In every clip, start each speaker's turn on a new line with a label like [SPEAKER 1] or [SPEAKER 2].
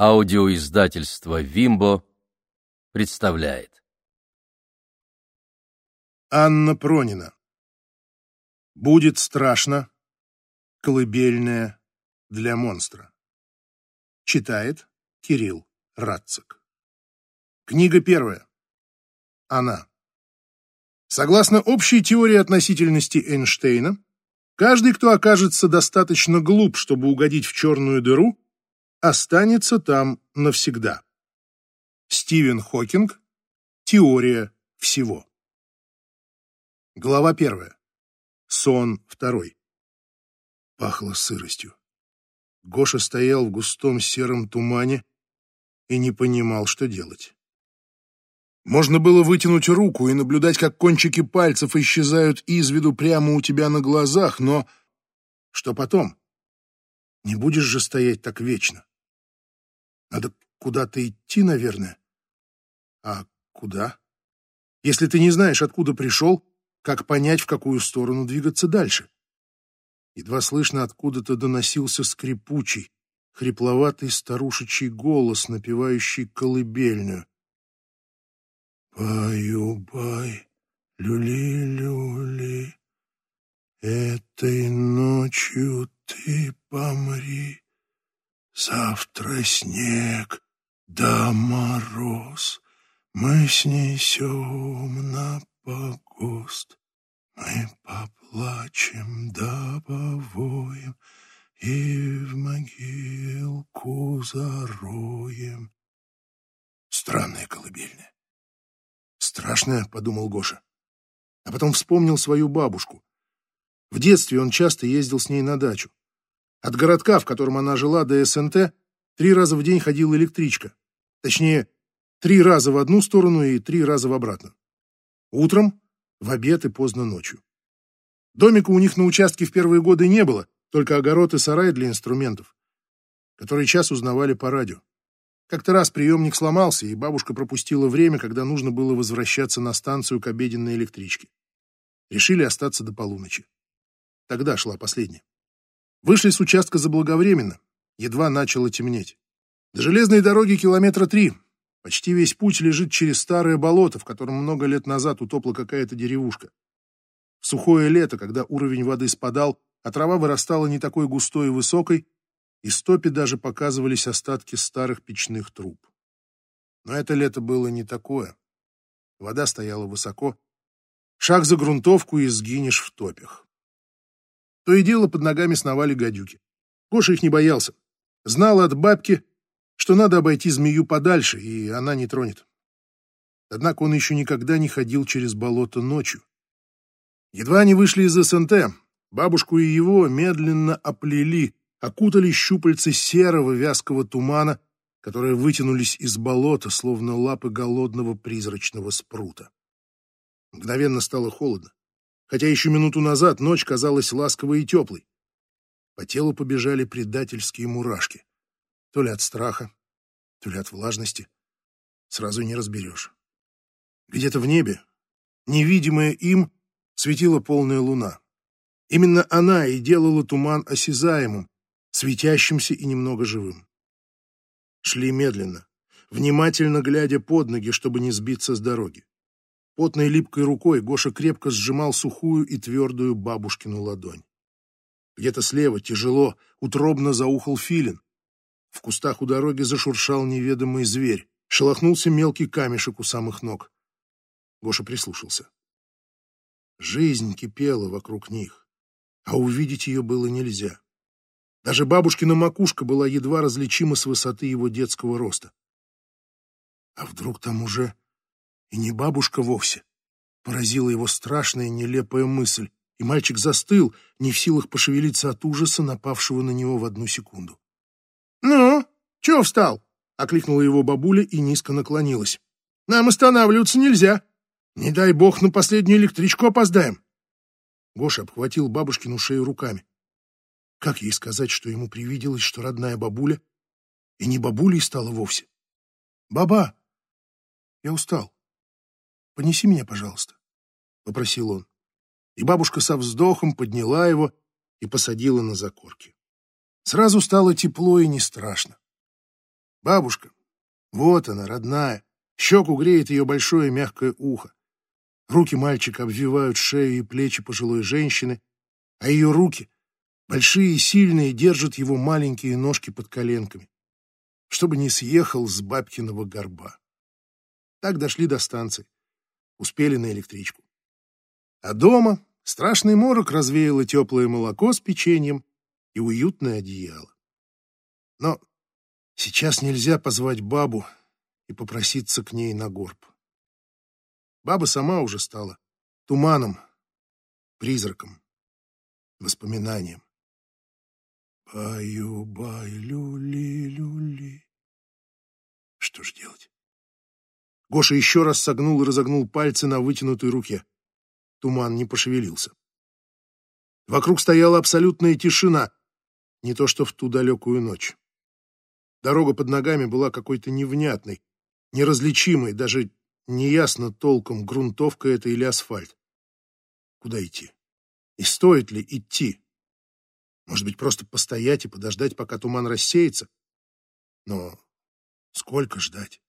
[SPEAKER 1] Аудиоиздательство «Вимбо» представляет.
[SPEAKER 2] Анна Пронина. Будет страшно. Колыбельная для монстра. Читает Кирилл Радцик. Книга первая. Она. Согласно общей теории относительности Эйнштейна, каждый, кто окажется достаточно глуп, чтобы угодить в черную дыру, останется там навсегда. Стивен Хокинг. Теория всего. Глава первая. Сон второй. Пахло сыростью. Гоша стоял в густом сером тумане и не понимал, что делать. Можно было вытянуть руку и наблюдать, как кончики пальцев исчезают из виду прямо у тебя на глазах, но что потом? Не будешь же стоять так вечно. Надо куда-то идти, наверное. А куда? Если ты не знаешь, откуда пришел, как понять, в какую сторону двигаться дальше? Едва слышно откуда-то доносился скрипучий, хрипловатый старушечий голос, напевающий колыбельную. «Баю-бай, люли-люли, этой ночью ты помри». Завтра снег да мороз, Мы снесем на погост. Мы поплачем да повоем И в могилку зароем. Странная колыбельная. Страшная, подумал Гоша. А потом вспомнил свою бабушку. В детстве он часто ездил с ней на дачу. От городка, в котором она жила, до СНТ, три раза в день ходила электричка. Точнее, три раза в одну сторону и три раза в обратно. Утром, в обед и поздно ночью. Домика у них на участке в первые годы не было, только огород и сарай для инструментов, который час узнавали по радио. Как-то раз приемник сломался, и бабушка пропустила время, когда нужно было возвращаться на станцию к обеденной электричке. Решили остаться до полуночи. Тогда шла последняя. Вышли с участка заблаговременно, едва начало темнеть. До железной дороги километра три. Почти весь путь лежит через старое болото, в котором много лет назад утопла какая-то деревушка. В сухое лето, когда уровень воды спадал, а трава вырастала не такой густой и высокой, и стопе даже показывались остатки старых печных труб. Но это лето было не такое. Вода стояла высоко. Шаг за грунтовку и сгинешь в топях. То и дело под ногами сновали гадюки. Гоша их не боялся. Знал от бабки, что надо обойти змею подальше, и она не тронет. Однако он еще никогда не ходил через болото ночью. Едва они вышли из СНТ, бабушку и его медленно оплели, окутали щупальцы серого вязкого тумана, которые вытянулись из болота, словно лапы голодного призрачного спрута. Мгновенно стало холодно хотя еще минуту назад ночь казалась ласковой и теплой. По телу побежали предательские мурашки. То ли от страха, то ли от влажности. Сразу не разберешь. Где-то в небе, невидимая им, светила полная луна. Именно она и делала туман осязаемым, светящимся и немного живым. Шли медленно, внимательно глядя под ноги, чтобы не сбиться с дороги. Потной липкой рукой Гоша крепко сжимал сухую и твердую бабушкину ладонь. Где-то слева, тяжело, утробно заухал филин. В кустах у дороги зашуршал неведомый зверь. Шелохнулся мелкий камешек у самых ног. Гоша прислушался. Жизнь кипела вокруг них, а увидеть ее было нельзя. Даже бабушкина макушка была едва различима с высоты его детского роста. А вдруг там уже и не бабушка вовсе. Поразила его страшная нелепая мысль, и мальчик застыл, не в силах пошевелиться от ужаса, напавшего на него в одну секунду. «Ну, чего встал?» — окликнула его бабуля и низко наклонилась. «Нам останавливаться нельзя. Не дай бог на последнюю электричку опоздаем». Гоша обхватил бабушкину шею руками. Как ей сказать, что ему привиделось, что родная бабуля и не бабулей стала вовсе? «Баба, я устал. Понеси меня, пожалуйста, — попросил он. И бабушка со вздохом подняла его и посадила на закорки. Сразу стало тепло и не страшно. Бабушка. Вот она, родная. Щеку греет ее большое мягкое ухо. Руки мальчика обвивают шею и плечи пожилой женщины, а ее руки, большие и сильные, держат его маленькие ножки под коленками, чтобы не съехал с бабкиного горба. Так дошли до станции. Успели на электричку. А дома страшный морок развеяло теплое молоко с печеньем и уютное одеяло. Но сейчас нельзя позвать бабу и попроситься к ней на горб. Баба сама уже стала туманом, призраком, воспоминанием. Баю-бай, люли-люли. Что ж делать? Гоша еще раз согнул и разогнул пальцы на вытянутой руке. Туман не пошевелился. Вокруг стояла абсолютная тишина, не то что в ту далекую ночь. Дорога под ногами была какой-то невнятной, неразличимой, даже неясно толком, грунтовка это или асфальт. Куда идти? И стоит ли идти? Может быть, просто постоять и подождать, пока туман рассеется? Но сколько ждать?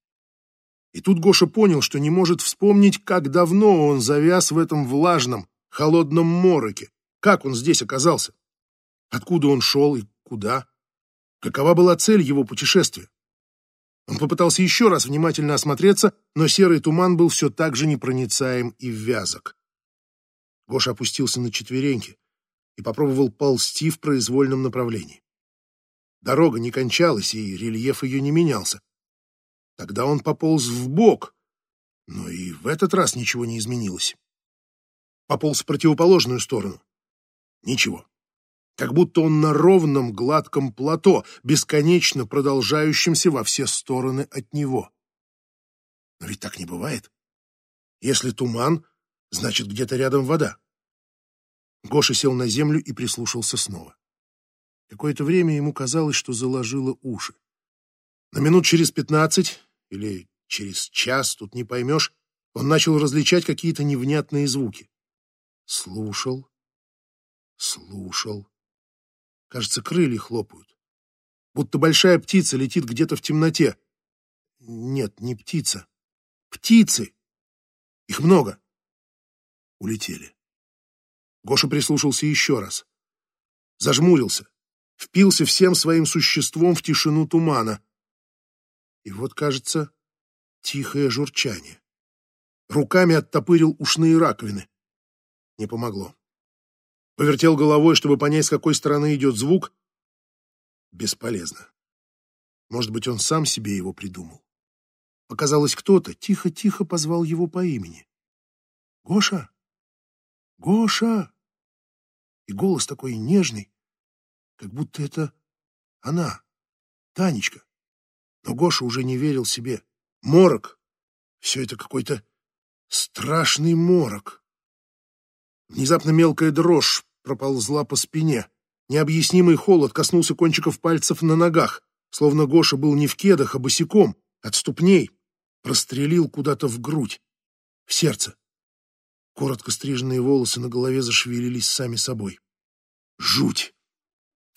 [SPEAKER 2] И тут Гоша понял, что не может вспомнить, как давно он завяз в этом влажном, холодном мороке. Как он здесь оказался? Откуда он шел и куда? Какова была цель его путешествия? Он попытался еще раз внимательно осмотреться, но серый туман был все так же непроницаем и вязок. Гоша опустился на четвереньки и попробовал ползти в произвольном направлении. Дорога не кончалась, и рельеф ее не менялся. Тогда он пополз в бок, но и в этот раз ничего не изменилось. Пополз в противоположную сторону. Ничего. Как будто он на ровном гладком плато, бесконечно продолжающемся во все стороны от него. Но ведь так не бывает. Если туман, значит, где-то рядом вода. Гоша сел на землю и прислушался снова. Какое-то время ему казалось, что заложило уши. На минут через пятнадцать или через час, тут не поймешь, он начал различать какие-то невнятные звуки. Слушал, слушал. Кажется, крылья хлопают. Будто большая птица летит где-то в темноте. Нет, не птица. Птицы! Их много. Улетели. Гоша прислушался еще раз. Зажмурился, впился всем своим существом в тишину тумана. И вот, кажется, тихое журчание. Руками оттопырил ушные раковины. Не помогло. Повертел головой, чтобы понять, с какой стороны идет звук. Бесполезно. Может быть, он сам себе его придумал. Показалось, кто-то тихо-тихо позвал его по имени. «Гоша! Гоша!» И голос такой нежный, как будто это она, Танечка. Но Гоша уже не верил себе. Морок. Все это какой-то страшный морок. Внезапно мелкая дрожь проползла по спине. Необъяснимый холод коснулся кончиков пальцев на ногах, словно Гоша был не в кедах, а босиком, от ступней. Прострелил куда-то в грудь, в сердце. Коротко стриженные волосы на голове зашевелились сами собой. Жуть!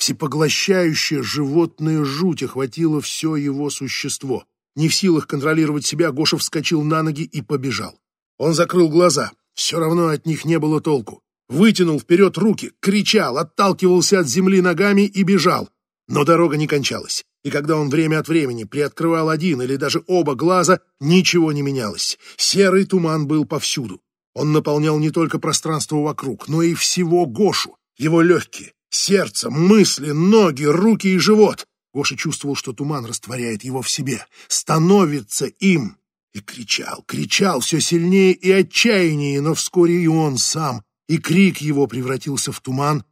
[SPEAKER 2] Всепоглощающая животная жуть охватила все его существо. Не в силах контролировать себя, Гоша вскочил на ноги и побежал. Он закрыл глаза. Все равно от них не было толку. Вытянул вперед руки, кричал, отталкивался от земли ногами и бежал. Но дорога не кончалась. И когда он время от времени приоткрывал один или даже оба глаза, ничего не менялось. Серый туман был повсюду. Он наполнял не только пространство вокруг, но и всего Гошу, его легкие, Сердце, мысли, ноги, руки и живот. Гоша чувствовал, что туман растворяет его в себе, становится им. И кричал, кричал все сильнее и отчаяннее, но вскоре и он сам, и крик его превратился в туман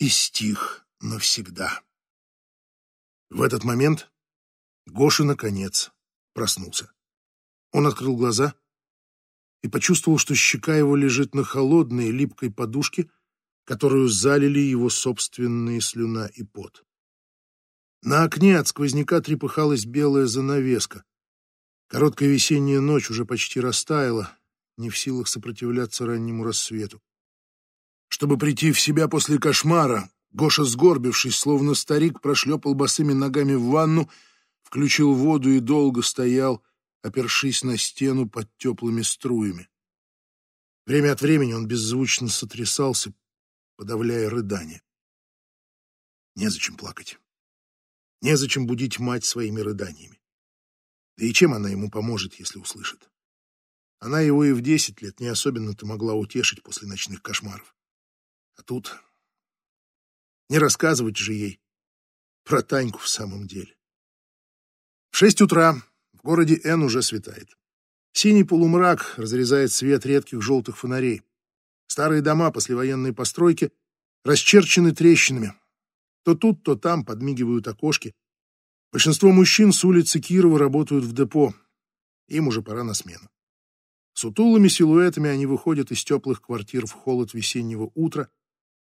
[SPEAKER 2] и стих навсегда. В этот момент Гоша, наконец, проснулся. Он открыл глаза и почувствовал, что щека его лежит на холодной липкой подушке, которую залили его собственные слюна и пот. На окне от сквозняка трепыхалась белая занавеска. Короткая весенняя ночь уже почти растаяла, не в силах сопротивляться раннему рассвету. Чтобы прийти в себя после кошмара, Гоша, сгорбившись, словно старик, прошлепал босыми ногами в ванну, включил воду и долго стоял, опершись на стену под теплыми струями. Время от времени он беззвучно сотрясался, подавляя рыдания. Незачем плакать. Незачем будить мать своими рыданиями. Да и чем она ему поможет, если услышит? Она его и в десять лет не особенно-то могла утешить после ночных кошмаров. А тут не рассказывать же ей про Таньку в самом деле. В шесть утра в городе Н уже светает. Синий полумрак разрезает свет редких желтых фонарей. Старые дома послевоенной постройки расчерчены трещинами. То тут, то там подмигивают окошки. Большинство мужчин с улицы Кирова работают в депо. Им уже пора на смену. Сутулыми силуэтами они выходят из теплых квартир в холод весеннего утра,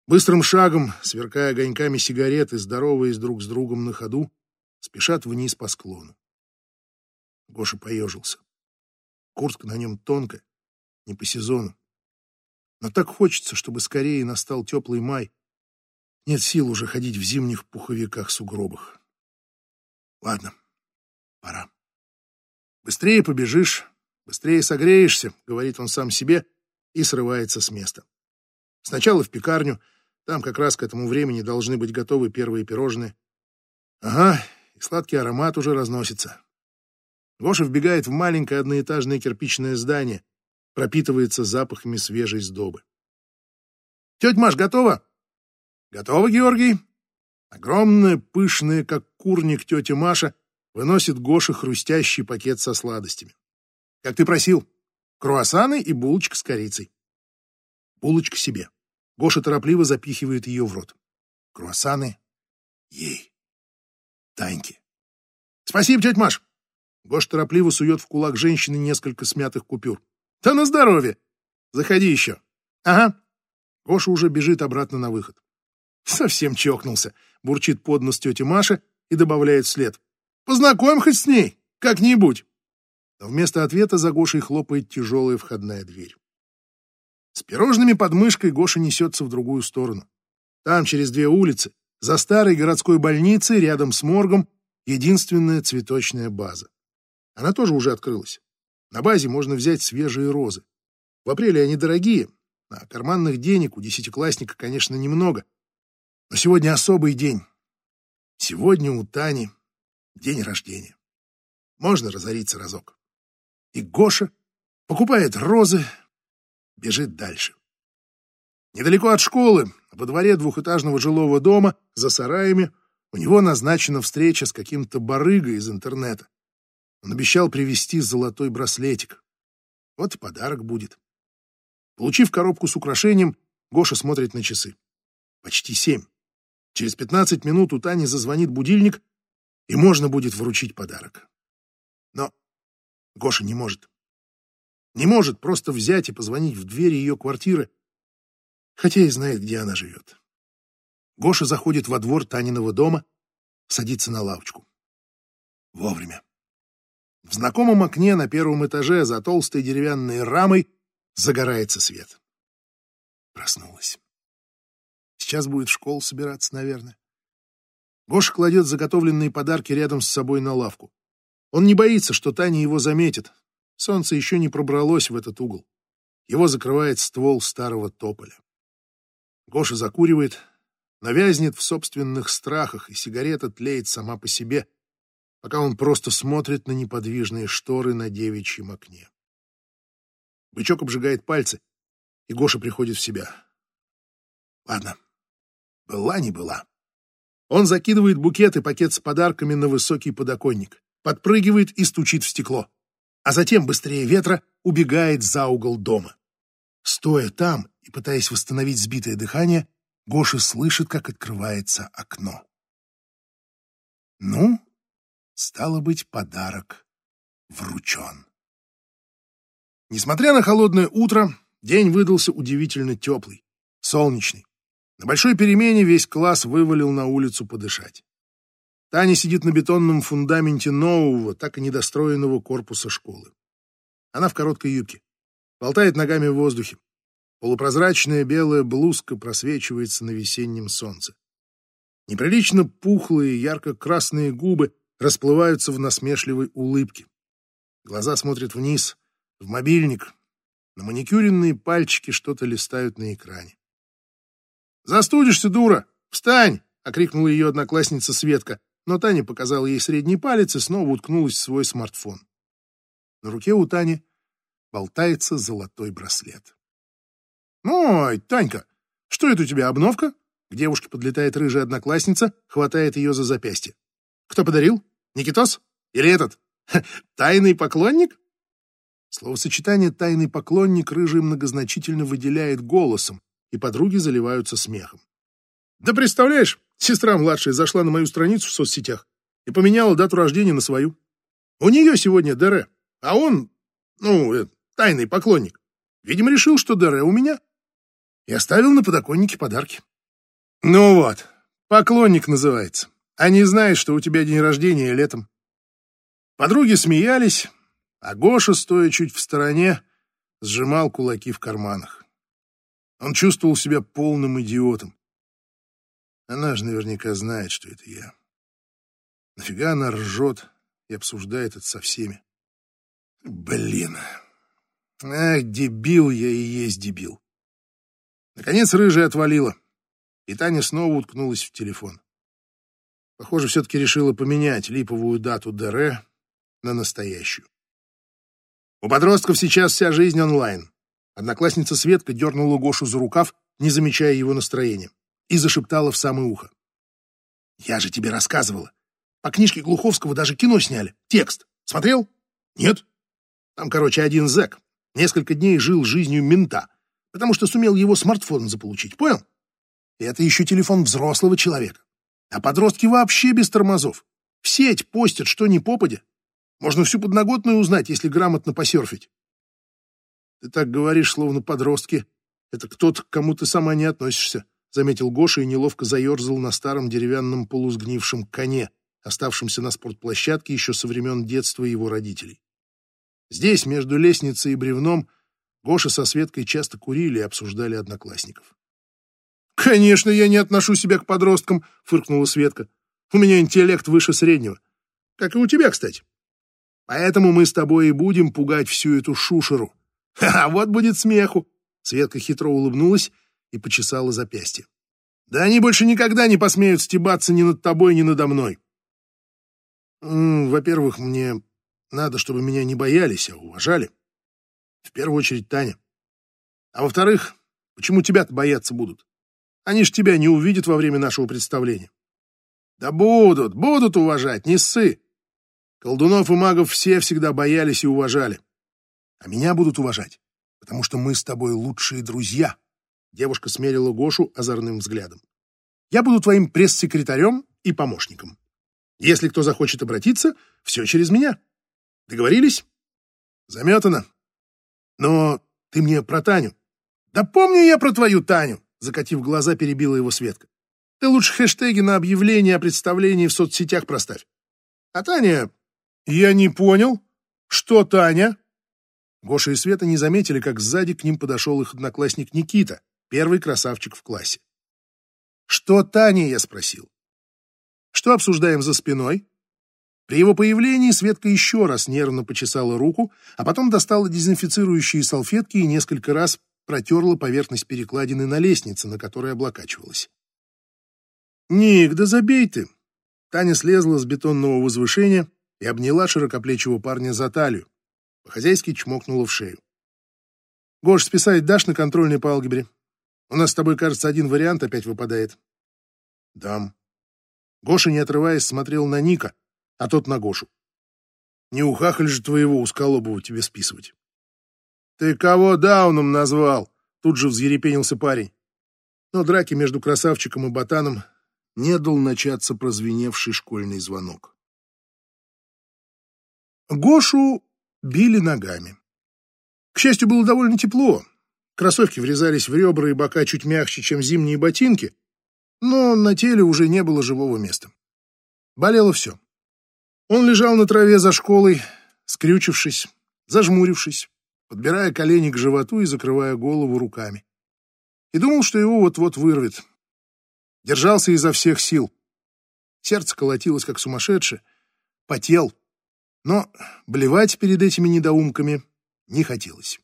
[SPEAKER 2] быстрым шагом, сверкая огоньками сигареты, здороваясь друг с другом на ходу, спешат вниз по склону. Гоша поежился. Куртка на нем тонкая, не по сезону. Но так хочется, чтобы скорее настал теплый май. Нет сил уже ходить в зимних пуховиках-сугробах. Ладно, пора. Быстрее побежишь, быстрее согреешься, говорит он сам себе и срывается с места. Сначала в пекарню, там как раз к этому времени должны быть готовы первые пирожные. Ага, и сладкий аромат уже разносится. Гоша вбегает в маленькое одноэтажное кирпичное здание, пропитывается запахами свежей сдобы. «Тетя Маш, готова?» «Готова, Георгий?» Огромная, пышная, как курник тетя Маша, выносит Гоше хрустящий пакет со сладостями. «Как ты просил, круассаны и булочка с корицей». Булочка себе. Гоша торопливо запихивает ее в рот. Круассаны ей. Таньке. «Спасибо, тетя Маш!» Гош торопливо сует в кулак женщины несколько смятых купюр. «Да на здоровье! Заходи еще!» «Ага!» Гоша уже бежит обратно на выход. «Совсем чокнулся!» — бурчит под нос тетя Маша и добавляет вслед. «Познакомь хоть с ней, как-нибудь!» Но вместо ответа за Гошей хлопает тяжелая входная дверь. С пирожными под мышкой Гоша несется в другую сторону. Там, через две улицы, за старой городской больницей, рядом с моргом, единственная цветочная база. Она тоже уже открылась. На базе можно взять свежие розы. В апреле они дорогие, а карманных денег у десятиклассника, конечно, немного. Но сегодня особый день. Сегодня у Тани день рождения. Можно разориться разок. И Гоша покупает розы, бежит дальше. Недалеко от школы, во дворе двухэтажного жилого дома, за сараями, у него назначена встреча с каким-то барыгой из интернета. Он обещал привезти золотой браслетик. Вот и подарок будет. Получив коробку с украшением, Гоша смотрит на часы. Почти семь. Через пятнадцать минут у Тани зазвонит будильник, и можно будет вручить подарок. Но Гоша не может. Не может просто взять и позвонить в дверь ее квартиры, хотя и знает, где она живет. Гоша заходит во двор Таниного дома, садится на лавочку. Вовремя. В знакомом окне на первом этаже за толстой деревянной рамой загорается свет. Проснулась. Сейчас будет в школу собираться, наверное. Гоша кладет заготовленные подарки рядом с собой на лавку. Он не боится, что Таня его заметит. Солнце еще не пробралось в этот угол. Его закрывает ствол старого тополя. Гоша закуривает, навязнет в собственных страхах, и сигарета тлеет сама по себе, пока он просто смотрит на неподвижные шторы на девичьем окне. Бычок обжигает пальцы, и Гоша приходит в себя. Ладно, была не была. Он закидывает букет и пакет с подарками на высокий подоконник, подпрыгивает и стучит в стекло, а затем быстрее ветра убегает за угол дома. Стоя там и пытаясь восстановить сбитое дыхание, Гоша слышит, как открывается окно. Ну, Стало быть, подарок вручен. Несмотря на холодное утро, день выдался удивительно теплый, солнечный. На большой перемене весь класс вывалил на улицу подышать. Таня сидит на бетонном фундаменте нового, так и недостроенного корпуса школы. Она в короткой юбке, болтает ногами в воздухе. Полупрозрачная белая блузка просвечивается на весеннем солнце. Неприлично пухлые ярко-красные губы расплываются в насмешливой улыбке. Глаза смотрят вниз, в мобильник. На маникюренные пальчики что-то листают на экране. «Застудишься, дура! Встань!» — окрикнула ее одноклассница Светка, но Таня показала ей средний палец и снова уткнулась в свой смартфон. На руке у Тани болтается золотой браслет. «Ой, Танька, что это у тебя, обновка?» К девушке подлетает рыжая одноклассница, хватает ее за запястье. «Кто подарил? Никитос? Или этот? Тайный поклонник?» Словосочетание «тайный поклонник» рыжий многозначительно выделяет голосом, и подруги заливаются смехом. «Да представляешь, сестра младшая зашла на мою страницу в соцсетях и поменяла дату рождения на свою. У нее сегодня ДР, а он, ну, э, тайный поклонник. Видимо, решил, что ДР у меня, и оставил на подоконнике подарки. Ну вот, поклонник называется, не знает, что у тебя день рождения летом. Подруги смеялись, а Гоша, стоя чуть в стороне, сжимал кулаки в карманах. Он чувствовал себя полным идиотом. Она же наверняка знает, что это я. Нафига она ржет и обсуждает это со всеми? Блин. Ах, дебил я и есть дебил. Наконец рыжая отвалила, и Таня снова уткнулась в телефон. Похоже, все-таки решила поменять липовую дату ДР на настоящую. У подростков сейчас вся жизнь онлайн. Одноклассница Светка дернула Гошу за рукав, не замечая его настроения, и зашептала в самое ухо. «Я же тебе рассказывала. По книжке Глуховского даже кино сняли. Текст. Смотрел? Нет? Там, короче, один зэк. Несколько дней жил жизнью мента, потому что сумел его смартфон заполучить. Понял? И это еще телефон взрослого человека. А подростки вообще без тормозов. В сеть постят, что ни попадя. Можно всю подноготную узнать, если грамотно посерфить. Ты так говоришь, словно подростки. Это кто-то, к кому ты сама не относишься, заметил Гоша и неловко заерзал на старом деревянном полусгнившем коне, оставшемся на спортплощадке еще со времен детства его родителей. Здесь, между лестницей и бревном, Гоша со Светкой часто курили и обсуждали одноклассников. «Конечно, я не отношу себя к подросткам», — фыркнула Светка. «У меня интеллект выше среднего. Как и у тебя, кстати. Поэтому мы с тобой и будем пугать всю эту шушеру. Ха-ха, вот будет смеху. Светка хитро улыбнулась и почесала запястье. Да они больше никогда не посмеют стебаться ни над тобой, ни надо мной. Во-первых, мне надо, чтобы меня не боялись, а уважали. В первую очередь Таня. А во-вторых, почему тебя-то бояться будут? Они ж тебя не увидят во время нашего представления. Да будут, будут уважать, не ссы. Колдунов и магов все всегда боялись и уважали. А меня будут уважать, потому что мы с тобой лучшие друзья. Девушка смерила Гошу озорным взглядом. Я буду твоим пресс-секретарем и помощником. Если кто захочет обратиться, все через меня. Договорились? Заметано. Но ты мне про Таню. Да помню я про твою Таню, закатив глаза, перебила его Светка. Ты лучше хэштеги на объявление о представлении в соцсетях проставь. А Таня... Я не понял. Что Таня? Гоша и Света не заметили, как сзади к ним подошел их одноклассник Никита, первый красавчик в классе. «Что Таня?» — я спросил. «Что обсуждаем за спиной?» При его появлении Светка еще раз нервно почесала руку, а потом достала дезинфицирующие салфетки и несколько раз протерла поверхность перекладины на лестнице, на которой облокачивалась. «Ник, да забей ты!» Таня слезла с бетонного возвышения и обняла широкоплечего парня за талию, по-хозяйски чмокнула в шею. «Гош, списать дашь на контрольной по алгебре? У нас с тобой, кажется, один вариант опять выпадает». «Дам». Гоша, не отрываясь, смотрел на Ника, а тот на Гошу. «Не ухахаль же твоего усколобого тебе списывать». «Ты кого Дауном назвал?» Тут же взъерепенился парень. Но драки между красавчиком и ботаном не дал начаться прозвеневший школьный звонок. Гошу били ногами. К счастью, было довольно тепло. Кроссовки врезались в ребра и бока чуть мягче, чем зимние ботинки, но на теле уже не было живого места. Болело все. Он лежал на траве за школой, скрючившись, зажмурившись, подбирая колени к животу и закрывая голову руками. И думал, что его вот-вот вырвет. Держался изо всех сил. Сердце колотилось, как сумасшедшее, потел, но блевать перед этими недоумками не хотелось.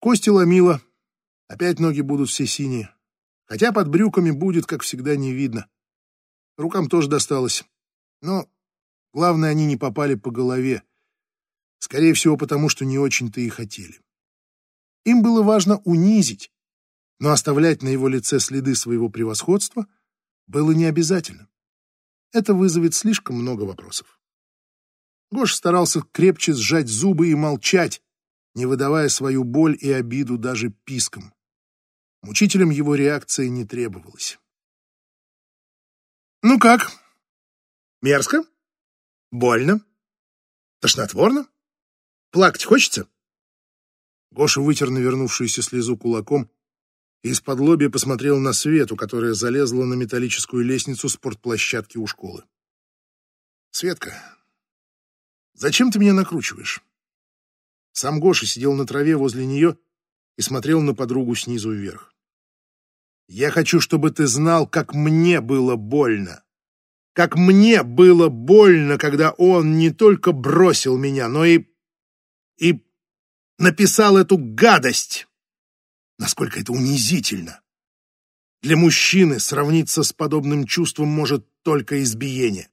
[SPEAKER 2] Кости ломило, опять ноги будут все синие, хотя под брюками будет, как всегда, не видно. Рукам тоже досталось, но главное, они не попали по голове, скорее всего, потому что не очень-то и хотели. Им было важно унизить, но оставлять на его лице следы своего превосходства было не обязательно. Это вызовет слишком много вопросов. Гош старался крепче сжать зубы и молчать, не выдавая свою боль и обиду даже писком. Мучителям его реакции не требовалось. «Ну как? Мерзко? Больно? Тошнотворно? Плакать хочется?» Гоша вытер навернувшуюся слезу кулаком и из-под лобья посмотрел на Свету, которая залезла на металлическую лестницу спортплощадки у школы. «Светка, Зачем ты меня накручиваешь? Сам Гоша сидел на траве возле нее и смотрел на подругу снизу вверх. Я хочу, чтобы ты знал, как мне было больно. Как мне было больно, когда он не только бросил меня, но и... и написал эту гадость. Насколько это унизительно. Для мужчины сравниться с подобным чувством может только избиение.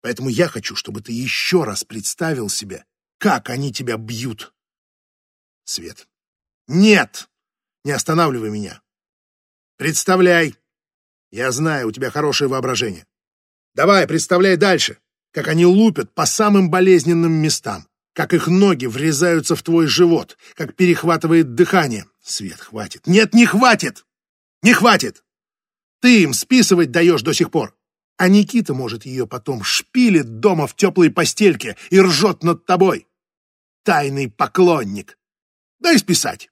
[SPEAKER 2] Поэтому я хочу, чтобы ты еще раз представил себе, как они тебя бьют. Свет. Нет! Не останавливай меня. Представляй. Я знаю, у тебя хорошее воображение. Давай, представляй дальше, как они лупят по самым болезненным местам, как их ноги врезаются в твой живот, как перехватывает дыхание. Свет, хватит. Нет, не хватит! Не хватит! Ты им списывать даешь до сих пор. А Никита, может, ее потом шпилит дома в теплой постельке и ржет над тобой. Тайный поклонник. Дай списать.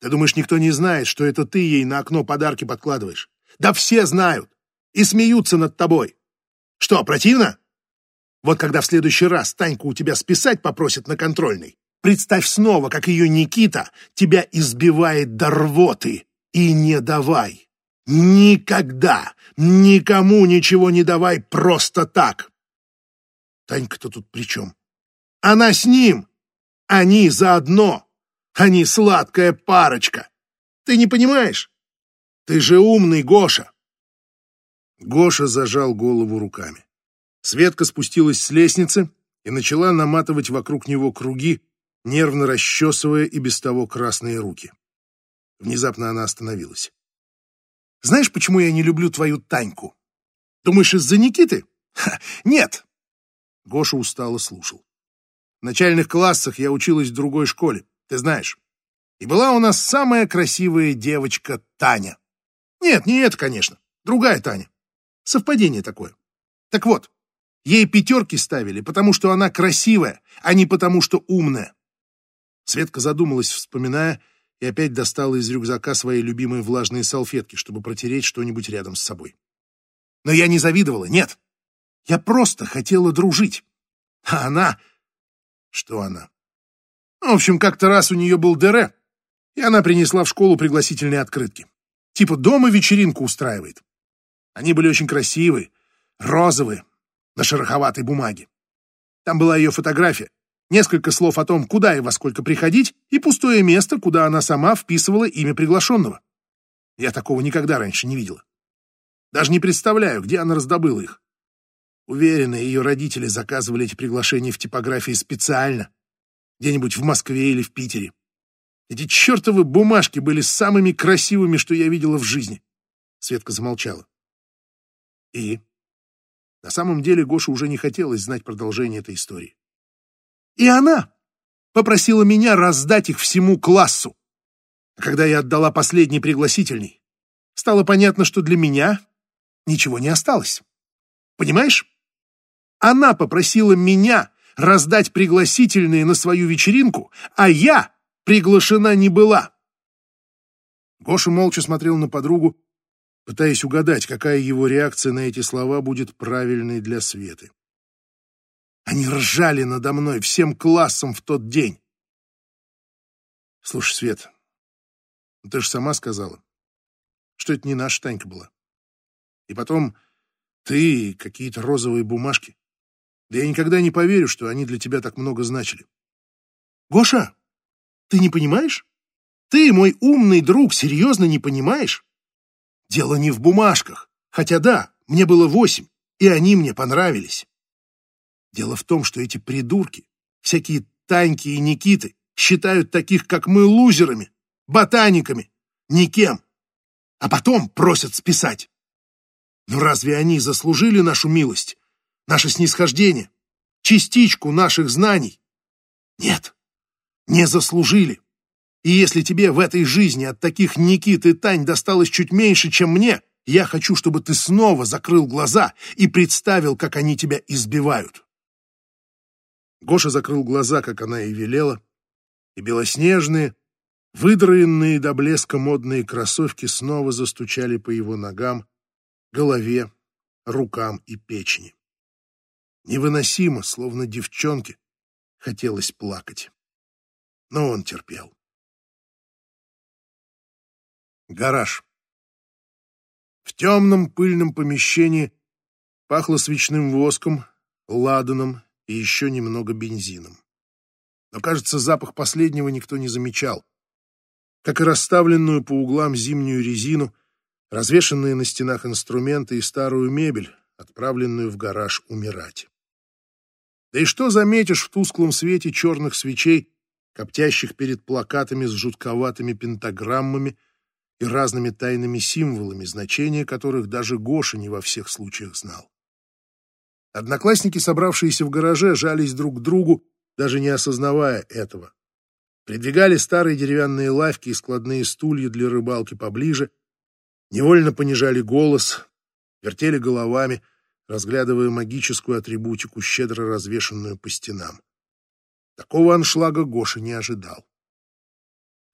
[SPEAKER 2] Ты думаешь, никто не знает, что это ты ей на окно подарки подкладываешь? Да все знают. И смеются над тобой. Что, противно? Вот когда в следующий раз Таньку у тебя списать попросит на контрольный, представь снова, как ее Никита тебя избивает до рвоты. И не давай. Никогда никому ничего не давай просто так. Танька-то тут при чем? Она с ним. Они заодно. Они сладкая парочка. Ты не понимаешь? Ты же умный, Гоша. Гоша зажал голову руками. Светка спустилась с лестницы и начала наматывать вокруг него круги, нервно расчесывая и без того красные руки. Внезапно она остановилась. Знаешь, почему я не люблю твою Таньку? Думаешь, из-за Никиты? Ха, нет. Гоша устало слушал. В начальных классах я училась в другой школе, ты знаешь. И была у нас самая красивая девочка Таня. Нет, не это, конечно. Другая Таня. Совпадение такое. Так вот, ей пятерки ставили, потому что она красивая, а не потому что умная. Светка задумалась, вспоминая, и опять достала из рюкзака свои любимые влажные салфетки, чтобы протереть что-нибудь рядом с собой. Но я не завидовала, нет. Я просто хотела дружить. А она... Что она? В общем, как-то раз у нее был ДР, и она принесла в школу пригласительные открытки. Типа дома вечеринку устраивает. Они были очень красивые, розовые, на шероховатой бумаге. Там была ее фотография, несколько слов о том, куда и во сколько приходить, и пустое место, куда она сама вписывала имя приглашенного. Я такого никогда раньше не видела. Даже не представляю, где она раздобыла их. Уверена, ее родители заказывали эти приглашения в типографии специально, где-нибудь в Москве или в Питере. Эти чертовы бумажки были самыми красивыми, что я видела в жизни. Светка замолчала. И на самом деле Гоше уже не хотелось знать продолжение этой истории. И она попросила меня раздать их всему классу. А когда я отдала последний пригласительный, стало понятно, что для меня ничего не осталось. Понимаешь? Она попросила меня раздать пригласительные на свою вечеринку, а я приглашена не была. Гоша молча смотрел на подругу, пытаясь угадать, какая его реакция на эти слова будет правильной для Светы. Они ржали надо мной всем классом в тот день. Слушай, Свет, ты же сама сказала, что это не наша Танька была. И потом ты какие-то розовые бумажки. Да я никогда не поверю, что они для тебя так много значили. Гоша, ты не понимаешь? Ты, мой умный друг, серьезно не понимаешь? Дело не в бумажках. Хотя да, мне было восемь, и они мне понравились. Дело в том, что эти придурки, всякие Таньки и Никиты, считают таких, как мы, лузерами, ботаниками, никем. А потом просят списать. Но разве они заслужили нашу милость, наше снисхождение, частичку наших знаний? Нет, не заслужили. И если тебе в этой жизни от таких Никит и Тань досталось чуть меньше, чем мне, я хочу, чтобы ты снова закрыл глаза и представил, как они тебя избивают. Гоша закрыл глаза, как она и велела, и белоснежные, выдраенные до блеска модные кроссовки снова застучали по его ногам, голове, рукам и печени. Невыносимо, словно девчонке, хотелось плакать. Но он терпел. Гараж. В темном пыльном помещении пахло свечным воском, ладаном и еще немного бензином. Но, кажется, запах последнего никто не замечал. Как и расставленную по углам зимнюю резину, развешенные на стенах инструменты и старую мебель, отправленную в гараж умирать. Да и что заметишь в тусклом свете черных свечей, коптящих перед плакатами с жутковатыми пентаграммами, и разными тайными символами, значения которых даже Гоша не во всех случаях знал. Одноклассники, собравшиеся в гараже, жались друг к другу, даже не осознавая этого. Придвигали старые деревянные лавки и складные стулья для рыбалки поближе, невольно понижали голос, вертели головами, разглядывая магическую атрибутику, щедро развешенную по стенам. Такого аншлага Гоша не ожидал.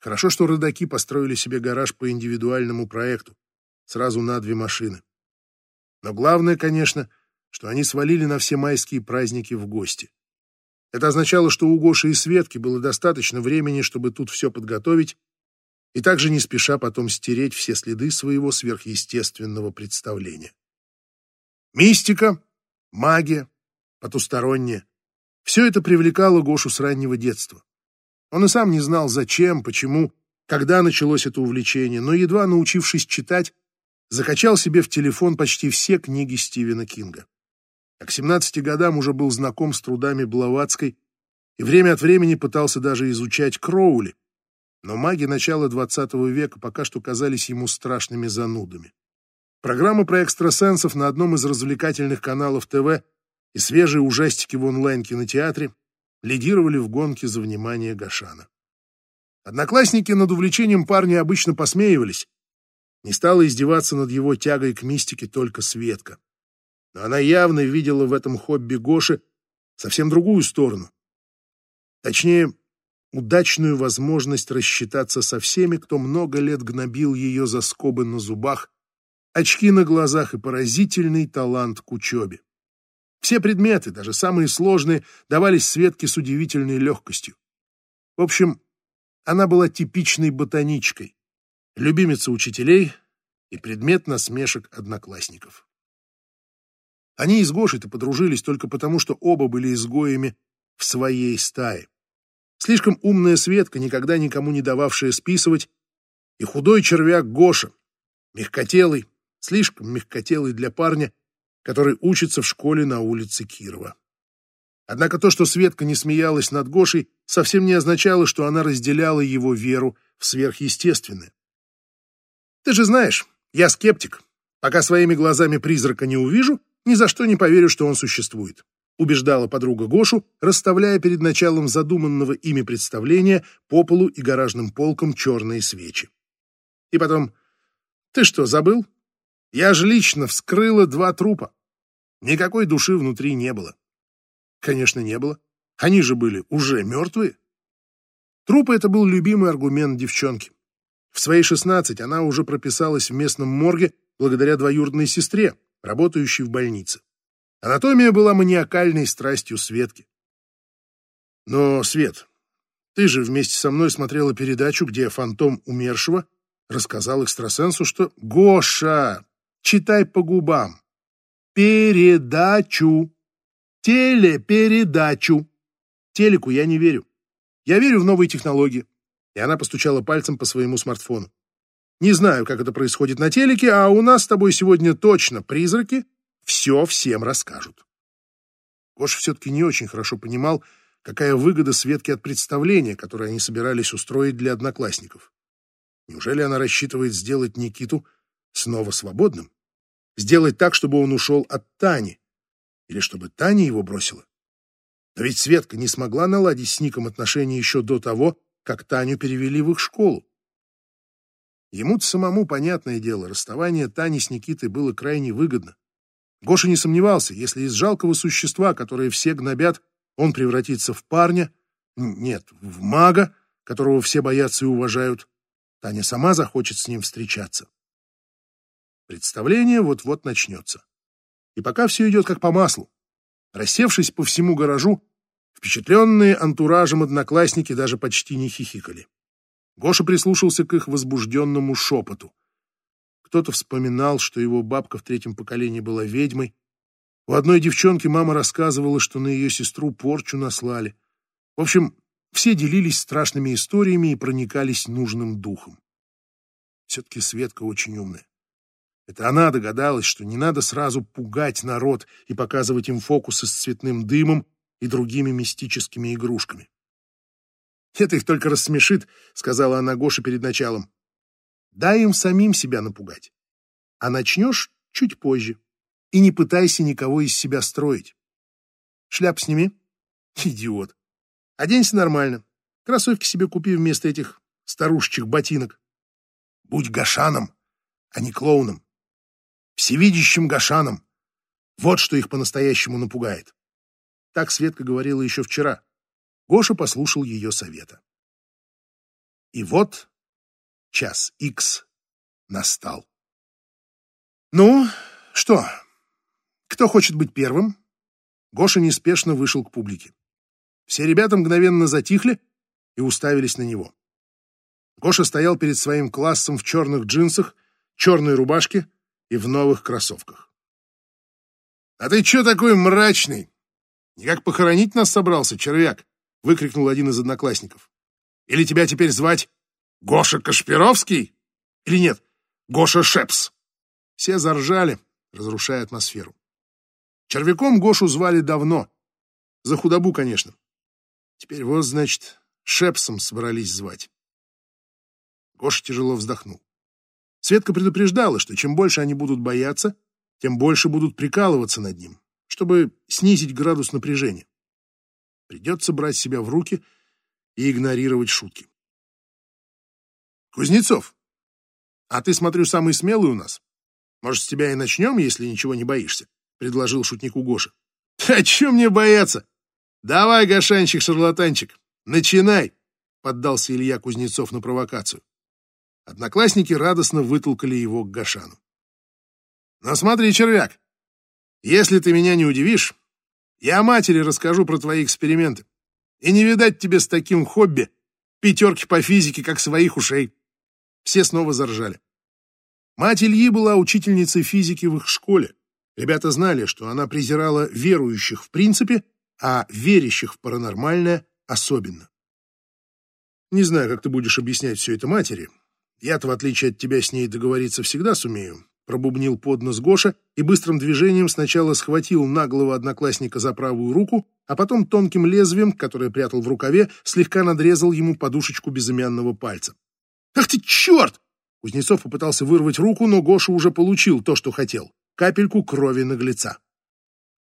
[SPEAKER 2] Хорошо, что родаки построили себе гараж по индивидуальному проекту, сразу на две машины. Но главное, конечно, что они свалили на все майские праздники в гости. Это означало, что у Гоши и Светки было достаточно времени, чтобы тут все подготовить, и также не спеша потом стереть все следы своего сверхъестественного представления. Мистика, магия, потусторонняя — все это привлекало Гошу с раннего детства. Он и сам не знал, зачем, почему, когда началось это увлечение, но, едва научившись читать, закачал себе в телефон почти все книги Стивена Кинга. А к 17 годам уже был знаком с трудами Блаватской и время от времени пытался даже изучать Кроули, но маги начала XX века пока что казались ему страшными занудами. Программы про экстрасенсов на одном из развлекательных каналов ТВ и свежие ужастики в онлайн-кинотеатре лидировали в гонке за внимание Гашана. Одноклассники над увлечением парня обычно посмеивались. Не стала издеваться над его тягой к мистике только Светка. Но она явно видела в этом хобби Гоши совсем другую сторону. Точнее, удачную возможность рассчитаться со всеми, кто много лет гнобил ее за скобы на зубах, очки на глазах и поразительный талант к учебе. Все предметы, даже самые сложные, давались Светке с удивительной легкостью. В общем, она была типичной ботаничкой, любимица учителей и предмет насмешек одноклассников. Они с Гошей-то подружились только потому, что оба были изгоями в своей стае. Слишком умная Светка, никогда никому не дававшая списывать, и худой червяк Гоша, мягкотелый, слишком мягкотелый для парня, который учится в школе на улице Кирова. Однако то, что Светка не смеялась над Гошей, совсем не означало, что она разделяла его веру в сверхъестественное. «Ты же знаешь, я скептик. Пока своими глазами призрака не увижу, ни за что не поверю, что он существует», убеждала подруга Гошу, расставляя перед началом задуманного ими представления по полу и гаражным полкам черные свечи. И потом, «Ты что, забыл? Я же лично вскрыла два трупа. Никакой души внутри не было. Конечно, не было. Они же были уже мертвые. Трупы — это был любимый аргумент девчонки. В свои шестнадцать она уже прописалась в местном морге благодаря двоюродной сестре, работающей в больнице. Анатомия была маниакальной страстью Светки. Но, Свет, ты же вместе со мной смотрела передачу, где фантом умершего рассказал экстрасенсу, что «Гоша, Читай по губам. Передачу. телепередачу. Телеку я не верю. Я верю в новые технологии. И она постучала пальцем по своему смартфону. Не знаю, как это происходит на телеке, а у нас с тобой сегодня точно призраки все всем расскажут. Гоша все-таки не очень хорошо понимал, какая выгода Светке от представления, которое они собирались устроить для одноклассников. Неужели она рассчитывает сделать Никиту снова свободным? Сделать так, чтобы он ушел от Тани? Или чтобы Таня его бросила? Но ведь Светка не смогла наладить с Ником отношения еще до того, как Таню перевели в их школу. Ему-то самому, понятное дело, расставание Тани с Никитой было крайне выгодно. Гоша не сомневался, если из жалкого существа, которое все гнобят, он превратится в парня, нет, в мага, которого все боятся и уважают, Таня сама захочет с ним встречаться. Представление вот-вот начнется. И пока все идет как по маслу. Рассевшись по всему гаражу, впечатленные антуражем одноклассники даже почти не хихикали. Гоша прислушался к их возбужденному шепоту. Кто-то вспоминал, что его бабка в третьем поколении была ведьмой. У одной девчонки мама рассказывала, что на ее сестру порчу наслали. В общем, все делились страшными историями и проникались нужным духом. Все-таки Светка очень умная. Это она догадалась, что не надо сразу пугать народ и показывать им фокусы с цветным дымом и другими мистическими игрушками. «Это их только рассмешит», — сказала она Гоше перед началом. «Дай им самим себя напугать. А начнешь чуть позже. И не пытайся никого из себя строить. Шляп сними. Идиот. Оденься нормально. Кроссовки себе купи вместо этих старушечьих ботинок. Будь гашаном, а не клоуном. Всевидящим гашаном. Вот что их по-настоящему напугает. Так Светка говорила еще вчера. Гоша послушал ее совета. И вот час икс настал. «Ну, что, кто хочет быть первым?» Гоша неспешно вышел к публике. Все ребята мгновенно затихли и уставились на него. Гоша стоял перед своим классом в черных джинсах, черной рубашке и в новых кроссовках. «А ты чё такой мрачный? Никак похоронить нас собрался, червяк?» — выкрикнул один из одноклассников. «Или тебя теперь звать Гоша Кашпировский? Или нет, Гоша Шепс?» Все заржали, разрушая атмосферу. Червяком Гошу звали давно. За худобу, конечно. Теперь вот, значит, Шепсом собрались звать. Гоша тяжело вздохнул. Светка предупреждала, что чем больше они будут бояться, тем больше будут прикалываться над ним, чтобы снизить градус напряжения. Придется брать себя в руки и игнорировать шутки. Кузнецов, а ты, смотрю, самый смелый у нас. Может, с тебя и начнем, если ничего не боишься? Предложил шутнику Гоша. А чем мне бояться? Давай, Гашанчик-шарлатанчик, начинай! Поддался Илья Кузнецов на провокацию. Одноклассники радостно вытолкали его к Гашану. Но смотри, червяк, если ты меня не удивишь, я матери расскажу про твои эксперименты. И не видать тебе с таким хобби пятерки по физике, как своих ушей. Все снова заржали. Мать Ильи была учительницей физики в их школе. Ребята знали, что она презирала верующих в принципе, а верящих в паранормальное особенно. Не знаю, как ты будешь объяснять все это матери. Я-то, в отличие от тебя, с ней договориться всегда сумею пробубнил под нос Гоша и быстрым движением сначала схватил наглого одноклассника за правую руку, а потом тонким лезвием, которое прятал в рукаве, слегка надрезал ему подушечку безымянного пальца. «Ах ты черт!» Кузнецов попытался вырвать руку, но Гоша уже получил то, что хотел — капельку крови наглеца.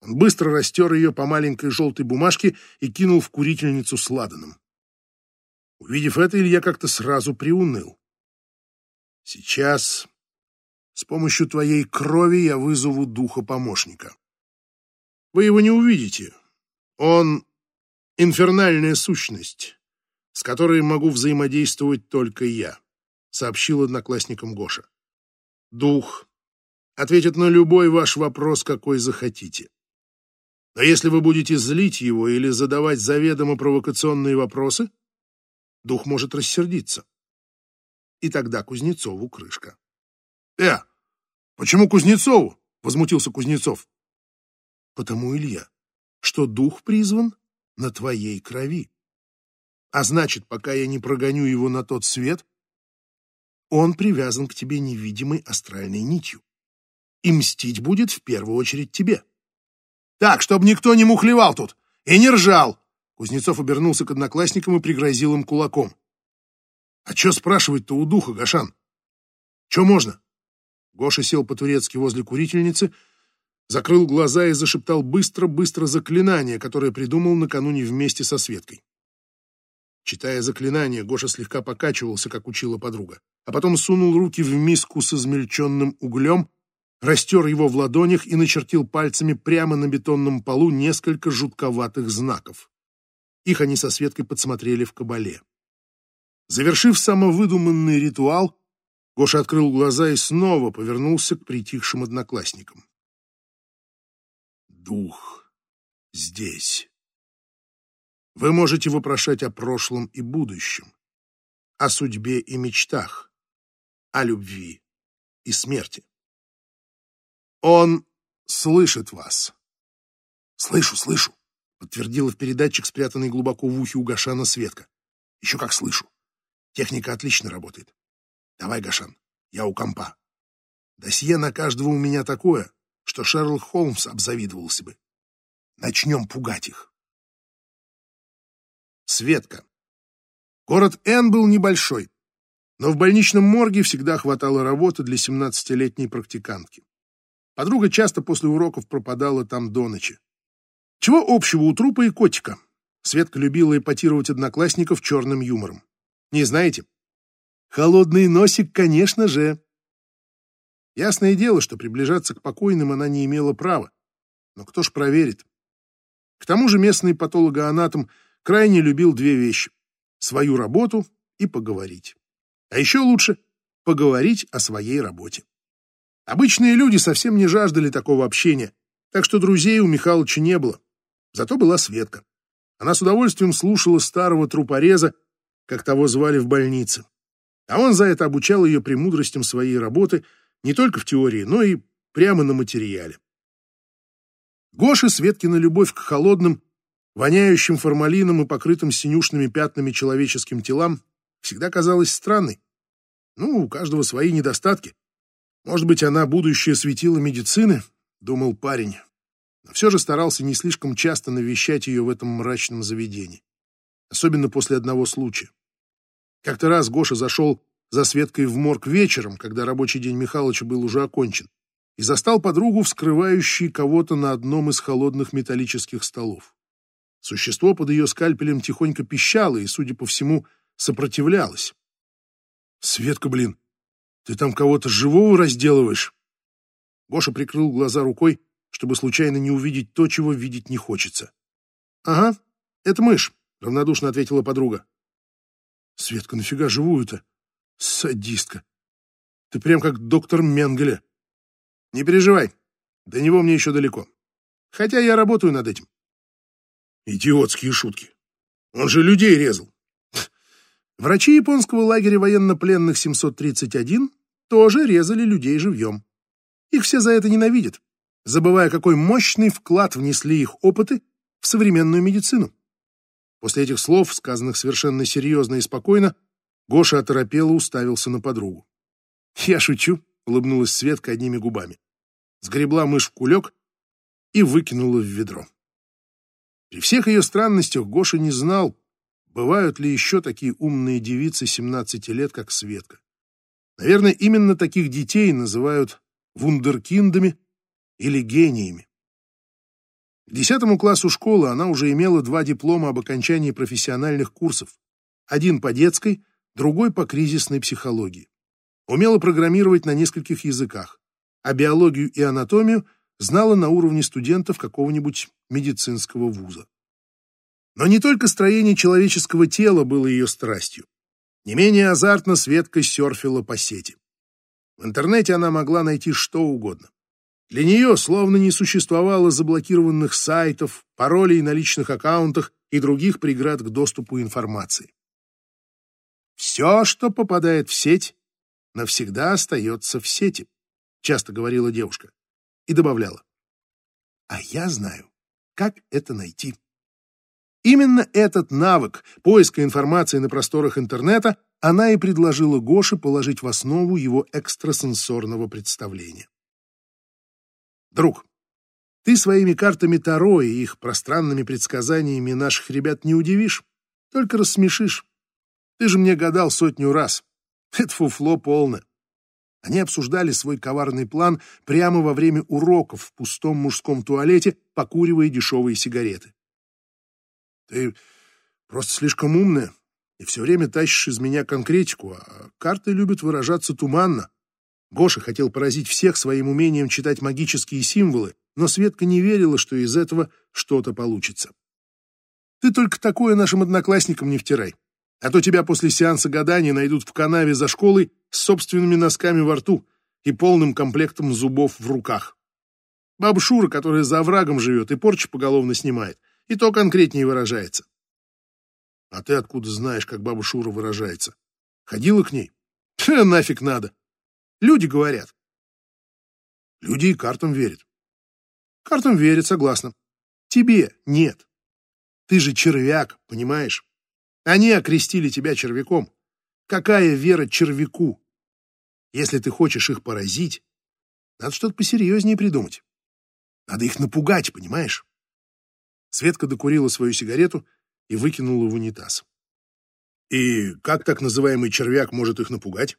[SPEAKER 2] Он быстро растер ее по маленькой желтой бумажке и кинул в курительницу с ладаном. Увидев это, Илья как-то сразу приуныл. Сейчас с помощью твоей крови я вызову духа помощника. Вы его не увидите. Он — инфернальная сущность, с которой могу взаимодействовать только я, — сообщил одноклассникам Гоша. Дух ответит на любой ваш вопрос, какой захотите. Но если вы будете злить его или задавать заведомо провокационные вопросы, дух может рассердиться. И тогда Кузнецову крышка. «Э, почему Кузнецову?» — возмутился Кузнецов. «Потому, Илья, что дух призван на твоей крови. А значит, пока я не прогоню его на тот свет, он привязан к тебе невидимой астральной нитью. И мстить будет в первую очередь тебе. Так, чтобы никто не мухлевал тут и не ржал. Кузнецов обернулся к одноклассникам и пригрозил им кулаком. А что спрашивать-то у духа, Гашан? Че можно? Гоша сел по-турецки возле курительницы, закрыл глаза и зашептал быстро-быстро заклинание, которое придумал накануне вместе со Светкой. Читая заклинание, Гоша слегка покачивался, как учила подруга, а потом сунул руки в миску с измельченным углем, растер его в ладонях и начертил пальцами прямо на бетонном полу несколько жутковатых знаков. Их они со Светкой подсмотрели в кабале. Завершив самовыдуманный ритуал, Гоша открыл глаза и снова повернулся к притихшим одноклассникам. Дух здесь. Вы можете вопрошать о прошлом и будущем, о судьбе и мечтах, о любви и смерти. Он слышит вас. Слышу, слышу, подтвердила в передатчик, спрятанный глубоко в ухе у Гашана Светка. Еще как слышу. Техника отлично работает. Давай, Гашан, я у компа. Досье на каждого у меня такое, что Шерлок Холмс обзавидовался бы. Начнем пугать их. Светка. Город Н был небольшой, но в больничном морге всегда хватало работы для 17-летней практикантки. Подруга часто после уроков пропадала там до ночи. Чего общего у трупа и котика? Светка любила эпатировать одноклассников черным юмором. Не знаете? Холодный носик, конечно же. Ясное дело, что приближаться к покойным она не имела права. Но кто ж проверит? К тому же местный патологоанатом крайне любил две вещи — свою работу и поговорить. А еще лучше — поговорить о своей работе. Обычные люди совсем не жаждали такого общения, так что друзей у Михалыча не было. Зато была Светка. Она с удовольствием слушала старого трупореза, как того звали в больнице. А он за это обучал ее премудростям своей работы не только в теории, но и прямо на материале. Гоша Светкина любовь к холодным, воняющим формалином и покрытым синюшными пятнами человеческим телам всегда казалась странной. Ну, у каждого свои недостатки. Может быть, она будущее светила медицины, думал парень, но все же старался не слишком часто навещать ее в этом мрачном заведении. Особенно после одного случая. Как-то раз Гоша зашел за Светкой в морг вечером, когда рабочий день Михалыча был уже окончен, и застал подругу, вскрывающей кого-то на одном из холодных металлических столов. Существо под ее скальпелем тихонько пищало и, судя по всему, сопротивлялось. «Светка, блин, ты там кого-то живого разделываешь?» Гоша прикрыл глаза рукой, чтобы случайно не увидеть то, чего видеть не хочется. «Ага, это мышь», — равнодушно ответила подруга. Светка, нафига живую-то? Садистка. Ты прям как доктор Менгеле. Не переживай, до него мне еще далеко. Хотя я работаю над этим. Идиотские шутки. Он же людей резал. Врачи японского лагеря военнопленных 731 тоже резали людей живьем. Их все за это ненавидят, забывая, какой мощный вклад внесли их опыты в современную медицину. После этих слов, сказанных совершенно серьезно и спокойно, Гоша оторопело уставился на подругу. «Я шучу», — улыбнулась Светка одними губами. Сгребла мышь в кулек и выкинула в ведро. При всех ее странностях Гоша не знал, бывают ли еще такие умные девицы 17 лет, как Светка. Наверное, именно таких детей называют вундеркиндами или гениями. К десятому классу школы она уже имела два диплома об окончании профессиональных курсов. Один по детской, другой по кризисной психологии. Умела программировать на нескольких языках, а биологию и анатомию знала на уровне студентов какого-нибудь медицинского вуза. Но не только строение человеческого тела было ее страстью. Не менее азартно Светка серфила по сети. В интернете она могла найти что угодно. Для нее словно не существовало заблокированных сайтов, паролей на личных аккаунтах и других преград к доступу информации. «Все, что попадает в сеть, навсегда остается в сети», — часто говорила девушка и добавляла. «А я знаю как это найти. Именно этот навык поиска информации на просторах интернета она и предложила Гоше положить в основу его экстрасенсорного представления. Друг, ты своими картами Таро и их пространными предсказаниями наших ребят не удивишь, только рассмешишь. Ты же мне гадал сотню раз. Это фуфло полное. Они обсуждали свой коварный план прямо во время уроков в пустом мужском туалете, покуривая дешевые сигареты. Ты просто слишком умная и все время тащишь из меня конкретику, а карты любят выражаться туманно. Гоша хотел поразить всех своим умением читать магические символы, но Светка не верила, что из этого что-то получится. Ты только такое нашим одноклассникам не втирай, а то тебя после сеанса гадания найдут в канаве за школой с собственными носками во рту и полным комплектом зубов в руках. Баба Шура, которая за оврагом живет и порчу поголовно снимает, и то конкретнее выражается. А ты откуда знаешь, как баба Шура выражается? Ходила к ней? Нафиг надо. Люди говорят. Люди и картам верят. Картам верят, согласна. Тебе нет. Ты же червяк, понимаешь? Они окрестили тебя червяком. Какая вера червяку? Если ты хочешь их поразить, надо что-то посерьезнее придумать. Надо их напугать, понимаешь? Светка докурила свою сигарету и выкинула в унитаз. И как так называемый червяк может их напугать?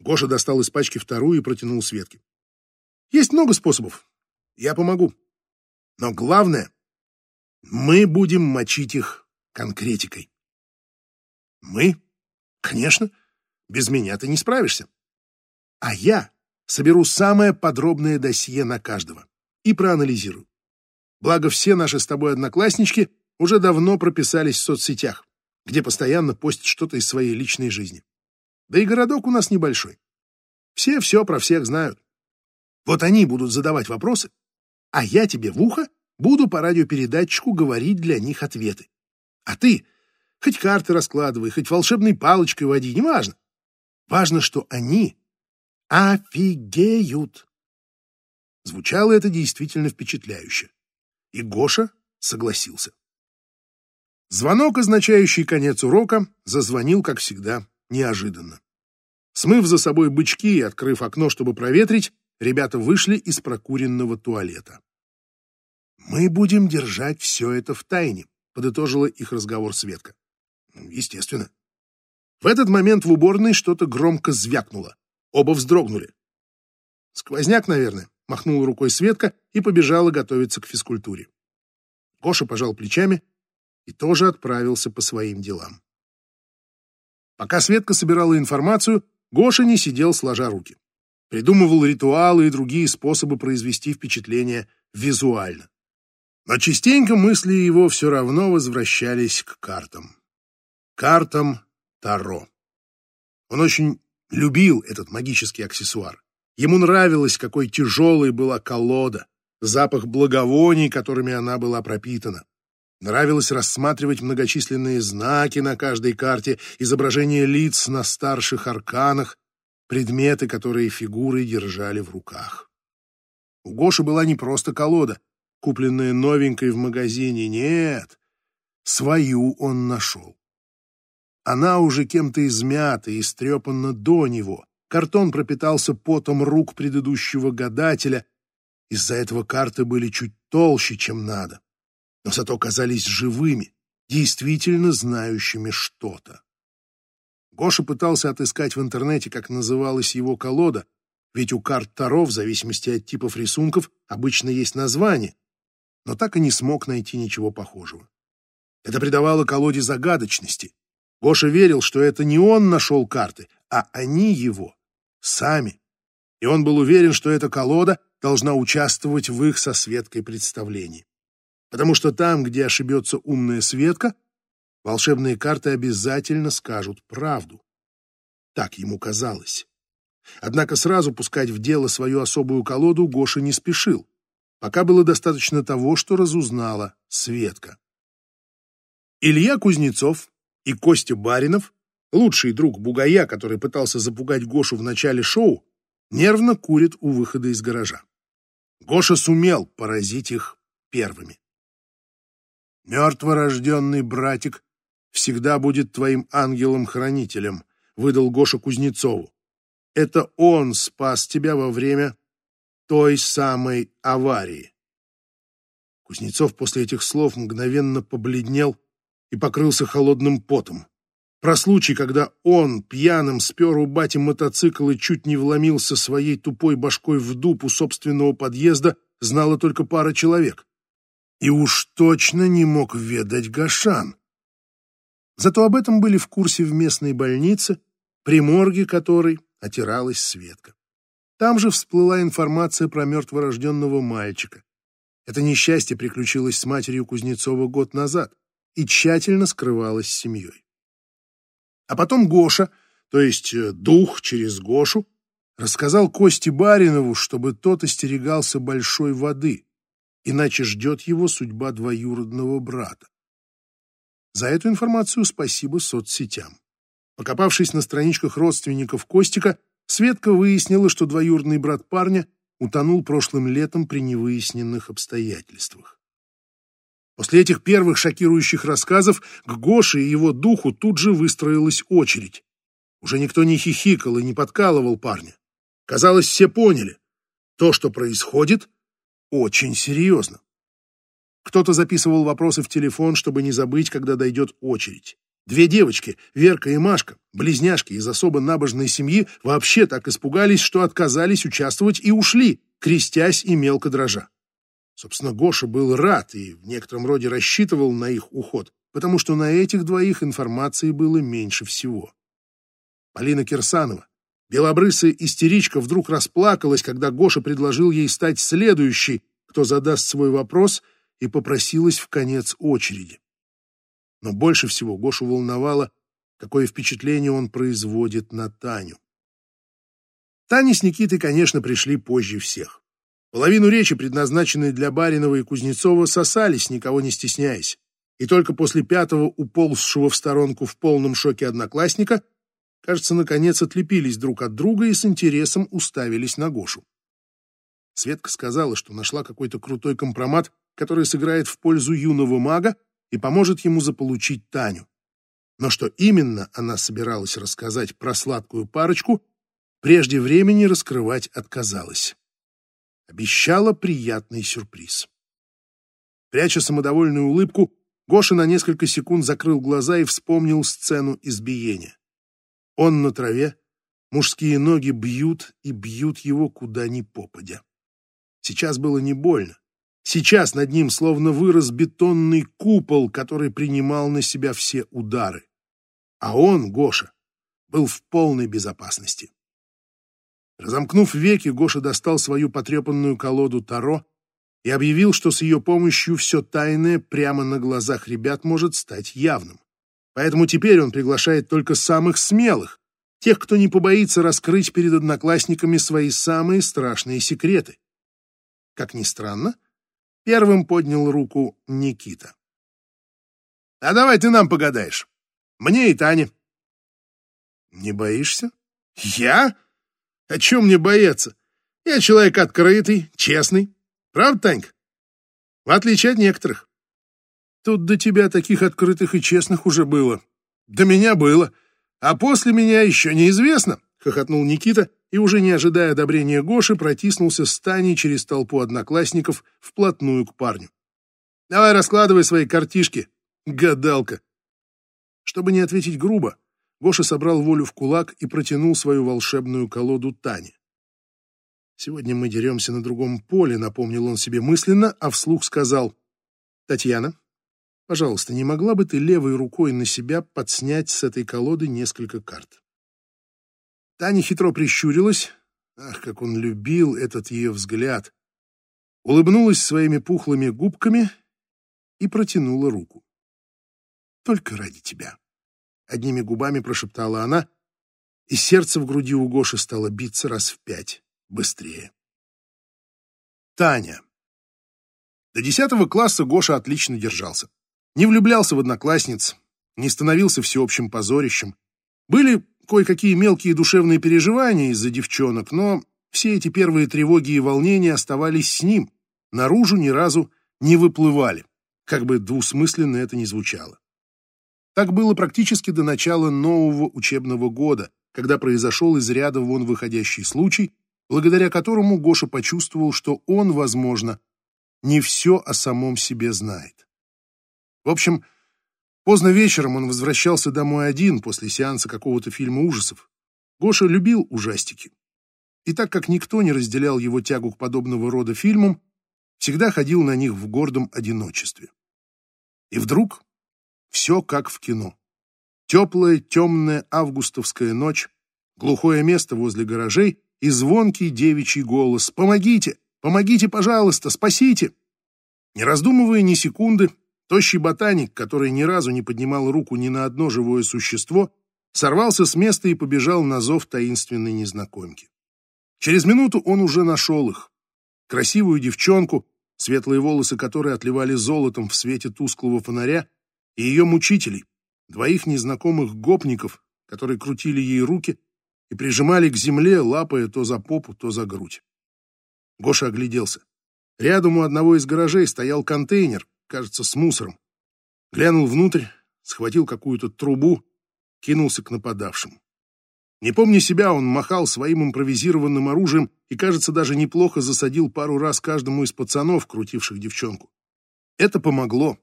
[SPEAKER 2] Гоша достал из пачки вторую и протянул Светке. Есть много способов. Я помогу. Но главное, мы будем мочить их конкретикой. Мы? Конечно. Без меня ты не справишься. А я соберу самое подробное досье на каждого и проанализирую. Благо, все наши с тобой однокласснички уже давно прописались в соцсетях, где постоянно постят что-то из своей личной жизни. Да и городок у нас небольшой. Все все про всех знают. Вот они будут задавать вопросы, а я тебе в ухо буду по радиопередатчику говорить для них ответы. А ты хоть карты раскладывай, хоть волшебной палочкой води, неважно. Важно, что они офигеют. Звучало это действительно впечатляюще. И Гоша согласился. Звонок, означающий конец урока, зазвонил, как всегда, неожиданно. Смыв за собой бычки и открыв окно, чтобы проветрить, ребята вышли из прокуренного туалета. «Мы будем держать все это в тайне», — подытожила их разговор Светка. «Естественно». В этот момент в уборной что-то громко звякнуло. Оба вздрогнули. «Сквозняк, наверное», — махнула рукой Светка и побежала готовиться к физкультуре. Гоша пожал плечами и тоже отправился по своим делам. Пока Светка собирала информацию, Гоша не сидел сложа руки. Придумывал ритуалы и другие способы произвести впечатление визуально. Но частенько мысли его все равно возвращались к картам. Картам Таро. Он очень любил этот магический аксессуар. Ему нравилось, какой тяжелой была колода, запах благовоний, которыми она была пропитана. Нравилось рассматривать многочисленные знаки на каждой карте, изображения лиц на старших арканах, предметы, которые фигуры держали в руках. У Гоши была не просто колода, купленная новенькой в магазине, нет, свою он нашел. Она уже кем-то измята и истрепана до него, Картон пропитался потом рук предыдущего гадателя. Из-за этого карты были чуть толще, чем надо, но зато казались живыми, действительно знающими что-то. Гоша пытался отыскать в интернете, как называлась его колода, ведь у карт Таро, в зависимости от типов рисунков, обычно есть название, но так и не смог найти ничего похожего. Это придавало колоде загадочности. Гоша верил, что это не он нашел карты, а они его сами. И он был уверен, что эта колода должна участвовать в их со Светкой представлении. Потому что там, где ошибется умная Светка, волшебные карты обязательно скажут правду. Так ему казалось. Однако сразу пускать в дело свою особую колоду Гоша не спешил. Пока было достаточно того, что разузнала Светка. Илья Кузнецов и Костя Баринов лучший друг Бугая, который пытался запугать Гошу в начале шоу, нервно курит у выхода из гаража. Гоша сумел поразить их первыми. Мертворожденный братик всегда будет твоим ангелом-хранителем, выдал Гоша Кузнецову. Это он спас тебя во время той самой аварии. Кузнецов после этих слов мгновенно побледнел и покрылся холодным потом. Про случай, когда он пьяным спер у бати мотоцикл и чуть не вломился своей тупой башкой в дуб у собственного подъезда, знала только пара человек. И уж точно не мог ведать Гашан. Зато об этом были в курсе в местной больнице, при морге которой отиралась Светка. Там же всплыла информация про мертворожденного мальчика. Это несчастье приключилось с матерью Кузнецова год назад и тщательно скрывалось с семьей. А потом Гоша, то есть э, дух через Гошу, рассказал Косте Баринову, чтобы тот остерегался большой воды, иначе ждет его судьба двоюродного брата. За эту информацию спасибо соцсетям. Покопавшись на страничках родственников Костика, Светка выяснила, что двоюродный брат парня утонул прошлым летом при невыясненных обстоятельствах. После этих первых шокирующих рассказов к Гоше и его духу тут же выстроилась очередь. Уже никто не хихикал и не подкалывал парня. Казалось, все поняли. То, что происходит, очень серьезно. Кто-то записывал вопросы в телефон, чтобы не забыть, когда дойдет очередь. Две девочки, Верка и Машка, близняшки из особо набожной семьи, вообще так испугались, что отказались участвовать и ушли, крестясь и мелко дрожа. Собственно, Гоша был рад и в некотором роде рассчитывал на их уход, потому что на этих двоих информации было меньше всего. Полина Кирсанова, белобрысая истеричка, вдруг расплакалась, когда Гоша предложил ей стать следующей, кто задаст свой вопрос, и попросилась в конец очереди. Но больше всего Гошу волновало, какое впечатление он производит на Таню. Таня с Никитой, конечно, пришли позже всех. Половину речи, предназначенной для Баринова и Кузнецова, сосались, никого не стесняясь. И только после пятого уползшего в сторонку в полном шоке одноклассника, кажется, наконец отлепились друг от друга и с интересом уставились на Гошу. Светка сказала, что нашла какой-то крутой компромат, который сыграет в пользу юного мага, и поможет ему заполучить Таню. Но что именно она собиралась рассказать про сладкую парочку, прежде времени раскрывать отказалась. Обещала приятный сюрприз. Пряча самодовольную улыбку, Гоша на несколько секунд закрыл глаза и вспомнил сцену избиения. Он на траве, мужские ноги бьют и бьют его куда ни попадя. Сейчас было не больно, Сейчас над ним словно вырос бетонный купол, который принимал на себя все удары. А он, Гоша, был в полной безопасности. Разомкнув веки, Гоша достал свою потрепанную колоду Таро и объявил, что с ее помощью все тайное прямо на глазах ребят может стать явным. Поэтому теперь он приглашает только самых смелых, тех, кто не побоится раскрыть перед одноклассниками свои самые страшные секреты. Как ни странно, Первым поднял руку Никита. «А давай ты нам погадаешь. Мне и Тане». «Не боишься?» «Я? О чем мне бояться? Я человек открытый, честный. Правда, Танька? В отличие от некоторых». «Тут до тебя таких открытых и честных уже было. До меня было. А после меня еще неизвестно», — хохотнул Никита и, уже не ожидая одобрения Гоши, протиснулся с Таней через толпу одноклассников вплотную к парню. «Давай раскладывай свои картишки, гадалка!» Чтобы не ответить грубо, Гоша собрал волю в кулак и протянул свою волшебную колоду Тане. «Сегодня мы деремся на другом поле», — напомнил он себе мысленно, а вслух сказал. «Татьяна, пожалуйста, не могла бы ты левой рукой на себя подснять с этой колоды несколько карт?» Таня хитро прищурилась. Ах, как он любил этот ее взгляд! Улыбнулась своими пухлыми губками и протянула руку. «Только ради тебя!» Одними губами прошептала она, и сердце в груди у Гоши стало биться раз в пять быстрее. Таня. До десятого класса Гоша отлично держался. Не влюблялся в одноклассниц, не становился всеобщим позорищем. Были кое-какие мелкие душевные переживания из-за девчонок, но все эти первые тревоги и волнения оставались с ним, наружу ни разу не выплывали. как бы двусмысленно это ни звучало. Так было практически до начала нового учебного года, когда произошел из ряда вон выходящий случай, благодаря которому Гоша почувствовал, что он, возможно, не все о самом себе знает. В общем, поздно вечером он возвращался домой один после сеанса какого-то фильма ужасов. Гоша любил ужастики. И так как никто не разделял его тягу к подобного рода фильмам, всегда ходил на них в гордом одиночестве. И вдруг все как в кино. Теплая, темная августовская ночь, глухое место возле гаражей и звонкий девичий голос «Помогите! Помогите, пожалуйста! Спасите!» Не раздумывая ни секунды, тощий ботаник, который ни разу не поднимал руку ни на одно живое существо, сорвался с места и побежал на зов таинственной незнакомки. Через минуту он уже нашел их. Красивую девчонку, светлые волосы которой отливали золотом в свете тусклого фонаря, и ее мучителей, двоих незнакомых гопников, которые крутили ей руки и прижимали к земле, лапая то за попу, то за грудь. Гоша огляделся. Рядом у одного из гаражей стоял контейнер, кажется, с мусором. Глянул внутрь, схватил какую-то трубу, кинулся к нападавшим. Не помня себя, он махал своим импровизированным оружием и, кажется, даже неплохо засадил пару раз каждому из пацанов, крутивших девчонку. Это помогло.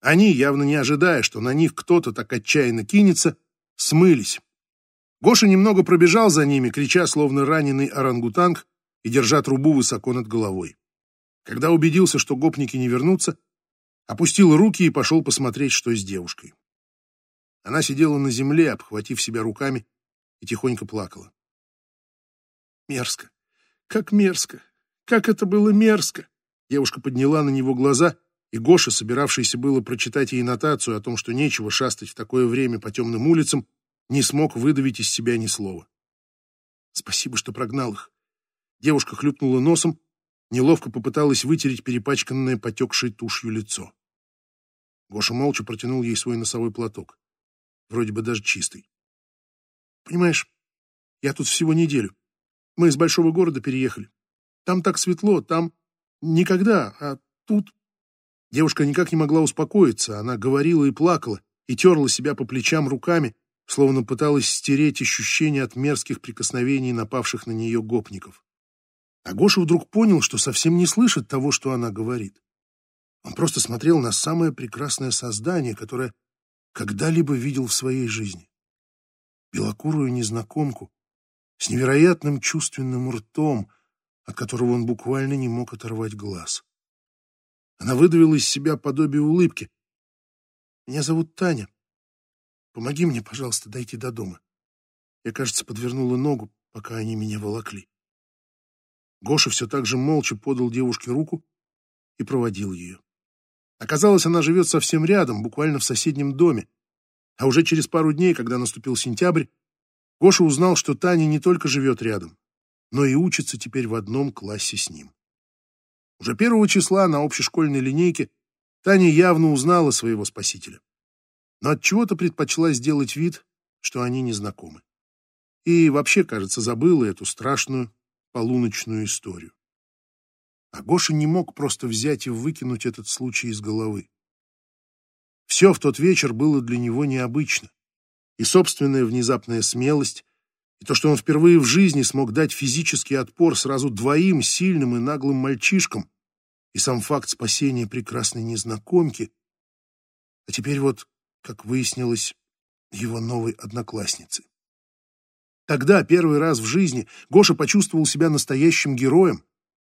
[SPEAKER 2] Они, явно не ожидая, что на них кто-то так отчаянно кинется, смылись. Гоша немного пробежал за ними, крича, словно раненый орангутанг, и держа трубу высоко над головой. Когда убедился, что гопники не вернутся, опустил руки и пошел посмотреть, что с девушкой. Она сидела на земле, обхватив себя руками, и тихонько плакала. Мерзко. Как мерзко. Как это было мерзко. Девушка подняла на него глаза, и Гоша, собиравшийся было прочитать ей нотацию о том, что нечего шастать в такое время по темным улицам, не смог выдавить из себя ни слова. Спасибо, что прогнал их. Девушка хлюпнула носом, неловко попыталась вытереть перепачканное потекшей тушью лицо. Гоша молча протянул ей свой носовой платок. Вроде бы даже чистый. Понимаешь, я тут всего неделю. Мы из большого города переехали. Там так светло, там никогда, а тут... Девушка никак не могла успокоиться, она говорила и плакала, и терла себя по плечам руками, словно пыталась стереть ощущение от мерзких прикосновений напавших на нее гопников. А Гоша вдруг понял, что совсем не слышит того, что она говорит. Он просто смотрел на самое прекрасное создание, которое когда-либо видел в своей жизни белокурую незнакомку с невероятным чувственным ртом, от которого он буквально не мог оторвать глаз. Она выдавила из себя подобие улыбки. «Меня зовут Таня. Помоги мне, пожалуйста, дойти до дома. Я, кажется, подвернула ногу, пока они меня волокли». Гоша все так же молча подал девушке руку и проводил ее. Оказалось, она живет совсем рядом, буквально в соседнем доме, а уже через пару дней, когда наступил сентябрь, Гоша узнал, что Таня не только живет рядом, но и учится теперь в одном классе с ним. Уже первого числа на общешкольной линейке Таня явно узнала своего спасителя, но от чего то предпочла сделать вид, что они не знакомы. И вообще, кажется, забыла эту страшную полуночную историю. А Гоша не мог просто взять и выкинуть этот случай из головы. Все в тот вечер было для него необычно. И собственная внезапная смелость, и то, что он впервые в жизни смог дать физический отпор сразу двоим сильным и наглым мальчишкам, и сам факт спасения прекрасной незнакомки, а теперь вот, как выяснилось, его новой одноклассницы. Тогда, первый раз в жизни, Гоша почувствовал себя настоящим героем,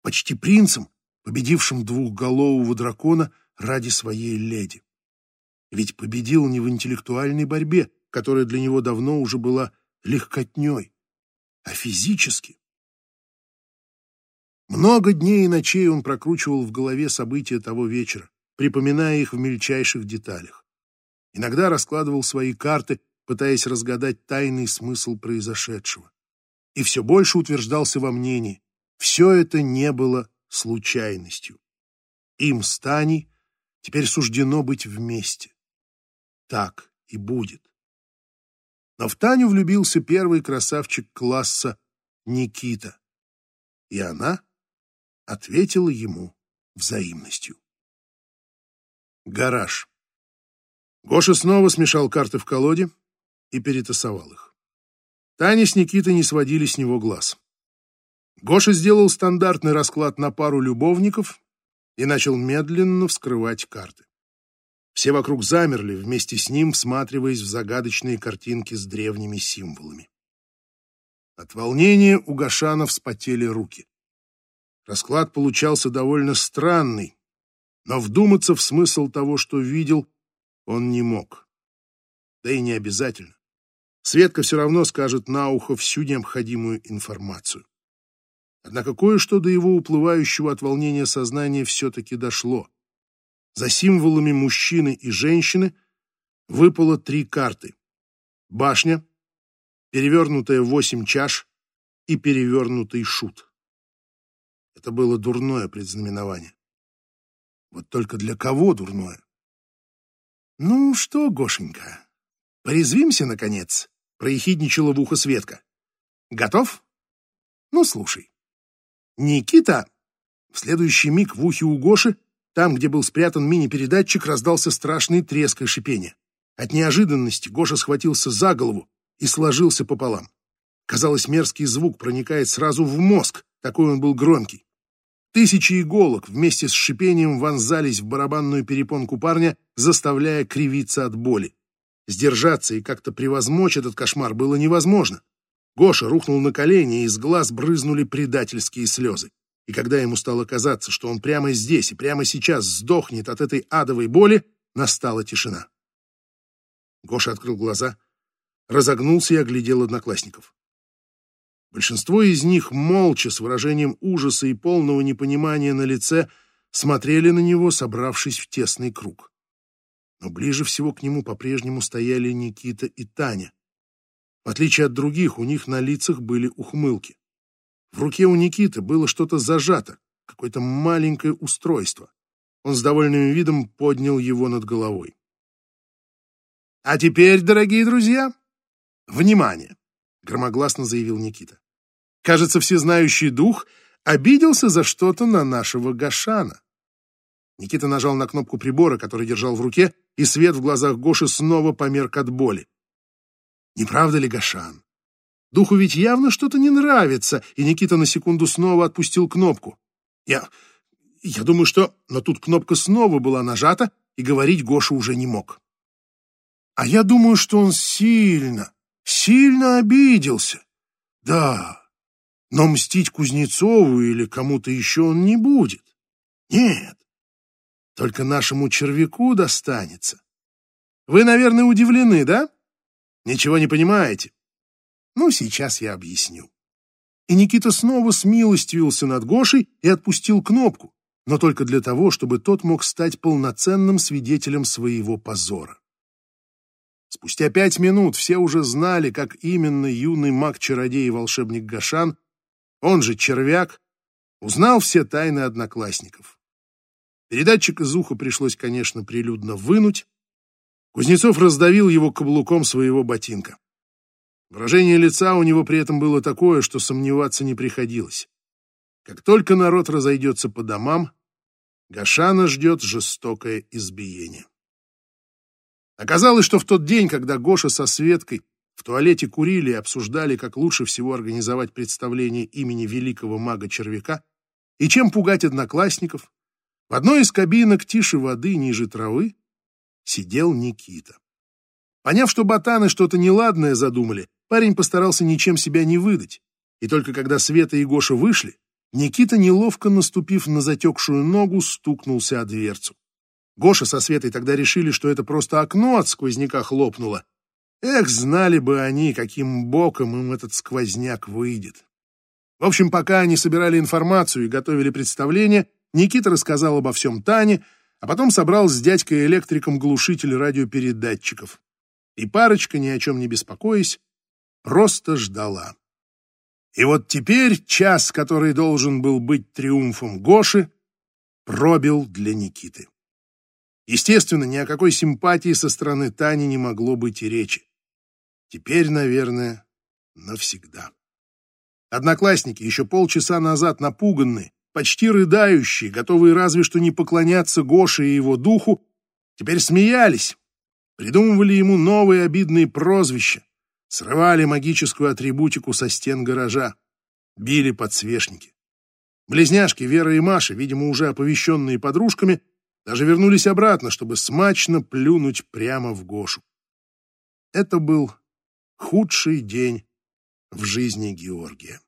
[SPEAKER 2] почти принцем, победившим двухголового дракона ради своей леди. Ведь победил не в интеллектуальной борьбе, которая для него давно уже была легкотней, а физически. Много дней и ночей он прокручивал в голове события того вечера, припоминая их в мельчайших деталях. Иногда раскладывал свои карты, пытаясь разгадать тайный смысл произошедшего. И все больше утверждался во мнении, все это не было случайностью. Им с Таней теперь суждено быть вместе так и будет. Но в Таню влюбился первый красавчик класса Никита, и она ответила ему взаимностью. Гараж. Гоша снова смешал карты в колоде и перетасовал их. Таня с Никитой не сводили с него глаз. Гоша сделал стандартный расклад на пару любовников и начал медленно вскрывать карты. Все вокруг замерли, вместе с ним всматриваясь в загадочные картинки с древними символами. От волнения у Гашана вспотели руки. Расклад получался довольно странный, но вдуматься в смысл того, что видел, он не мог. Да и не обязательно. Светка все равно скажет на ухо всю необходимую информацию. Однако кое-что до его уплывающего от волнения сознания все-таки дошло. За символами мужчины и женщины выпало три карты. Башня, перевернутая восемь чаш и перевернутый шут. Это было дурное предзнаменование. Вот только для кого дурное? Ну что, Гошенька, порезвимся, наконец, проехидничала в ухо Светка. Готов? Ну, слушай. Никита! В следующий миг в ухе у Гоши, там, где был спрятан мини-передатчик, раздался страшный треск и шипение. От неожиданности Гоша схватился за голову и сложился пополам. Казалось, мерзкий звук проникает сразу в мозг, такой он был громкий. Тысячи иголок вместе с шипением вонзались в барабанную перепонку парня, заставляя кривиться от боли. Сдержаться и как-то превозмочь этот кошмар было невозможно. Гоша рухнул на колени, и из глаз брызнули предательские слезы. И когда ему стало казаться, что он прямо здесь и прямо сейчас сдохнет от этой адовой боли, настала тишина. Гоша открыл глаза, разогнулся и оглядел одноклассников. Большинство из них молча, с выражением ужаса и полного непонимания на лице, смотрели на него, собравшись в тесный круг. Но ближе всего к нему по-прежнему стояли Никита и Таня. В отличие от других, у них на лицах были ухмылки. В руке у Никиты было что-то зажато, какое-то маленькое устройство. Он с довольным видом поднял его над головой. «А теперь, дорогие друзья, внимание!» — громогласно заявил Никита. Кажется, всезнающий дух обиделся за что-то на нашего Гашана. Никита нажал на кнопку прибора, который держал в руке, и свет в глазах Гоши снова померк от боли. Не правда ли, Гашан? Духу ведь явно что-то не нравится, и Никита на секунду снова отпустил кнопку. Я... я думаю, что... Но тут кнопка снова была нажата, и говорить Гоша уже не мог. А я думаю, что он сильно, сильно обиделся. Да, но мстить Кузнецову или кому-то еще он не будет. Нет, только нашему червяку достанется. Вы, наверное, удивлены, да? Ничего не понимаете? Ну, сейчас я объясню. И Никита снова смилостивился над Гошей и отпустил кнопку, но только для того, чтобы тот мог стать полноценным свидетелем своего позора. Спустя пять минут все уже знали, как именно юный маг-чародей и волшебник Гашан он же червяк, узнал все тайны одноклассников. Передатчик из уха пришлось, конечно, прилюдно вынуть. Кузнецов раздавил его каблуком своего ботинка. Выражение лица у него при этом было такое, что сомневаться не приходилось. Как только народ разойдется по домам, Гашана ждет жестокое избиение. Оказалось, что в тот день, когда Гоша со Светкой в туалете курили и обсуждали, как лучше всего организовать представление имени великого мага-червяка и чем пугать одноклассников. В одной из кабинок тише воды, ниже травы, сидел Никита. Поняв, что ботаны что-то неладное задумали, парень постарался ничем себя не выдать. И только когда Света и Гоша вышли, Никита, неловко наступив на затекшую ногу, стукнулся о дверцу. Гоша со Светой тогда решили, что это просто окно от сквозняка хлопнуло, Эх, знали бы они, каким боком им этот сквозняк выйдет. В общем, пока они собирали информацию и готовили представление, Никита рассказал обо всем Тане, а потом собрал с дядькой-электриком глушитель радиопередатчиков. И парочка, ни о чем не беспокоясь, просто ждала. И вот теперь час, который должен был быть триумфом Гоши, пробил для Никиты. Естественно, ни о какой симпатии со стороны Тани не могло быть и речи. Теперь, наверное, навсегда. Одноклассники, еще полчаса назад напуганные, почти рыдающие, готовые разве что не поклоняться Гоше и его духу, Теперь смеялись, придумывали ему новые обидные прозвища, срывали магическую атрибутику со стен гаража, били подсвечники. Близняшки Вера и Маша, видимо, уже оповещенные подружками, даже вернулись обратно, чтобы смачно плюнуть прямо в Гошу. Это был худший день в жизни Георгия.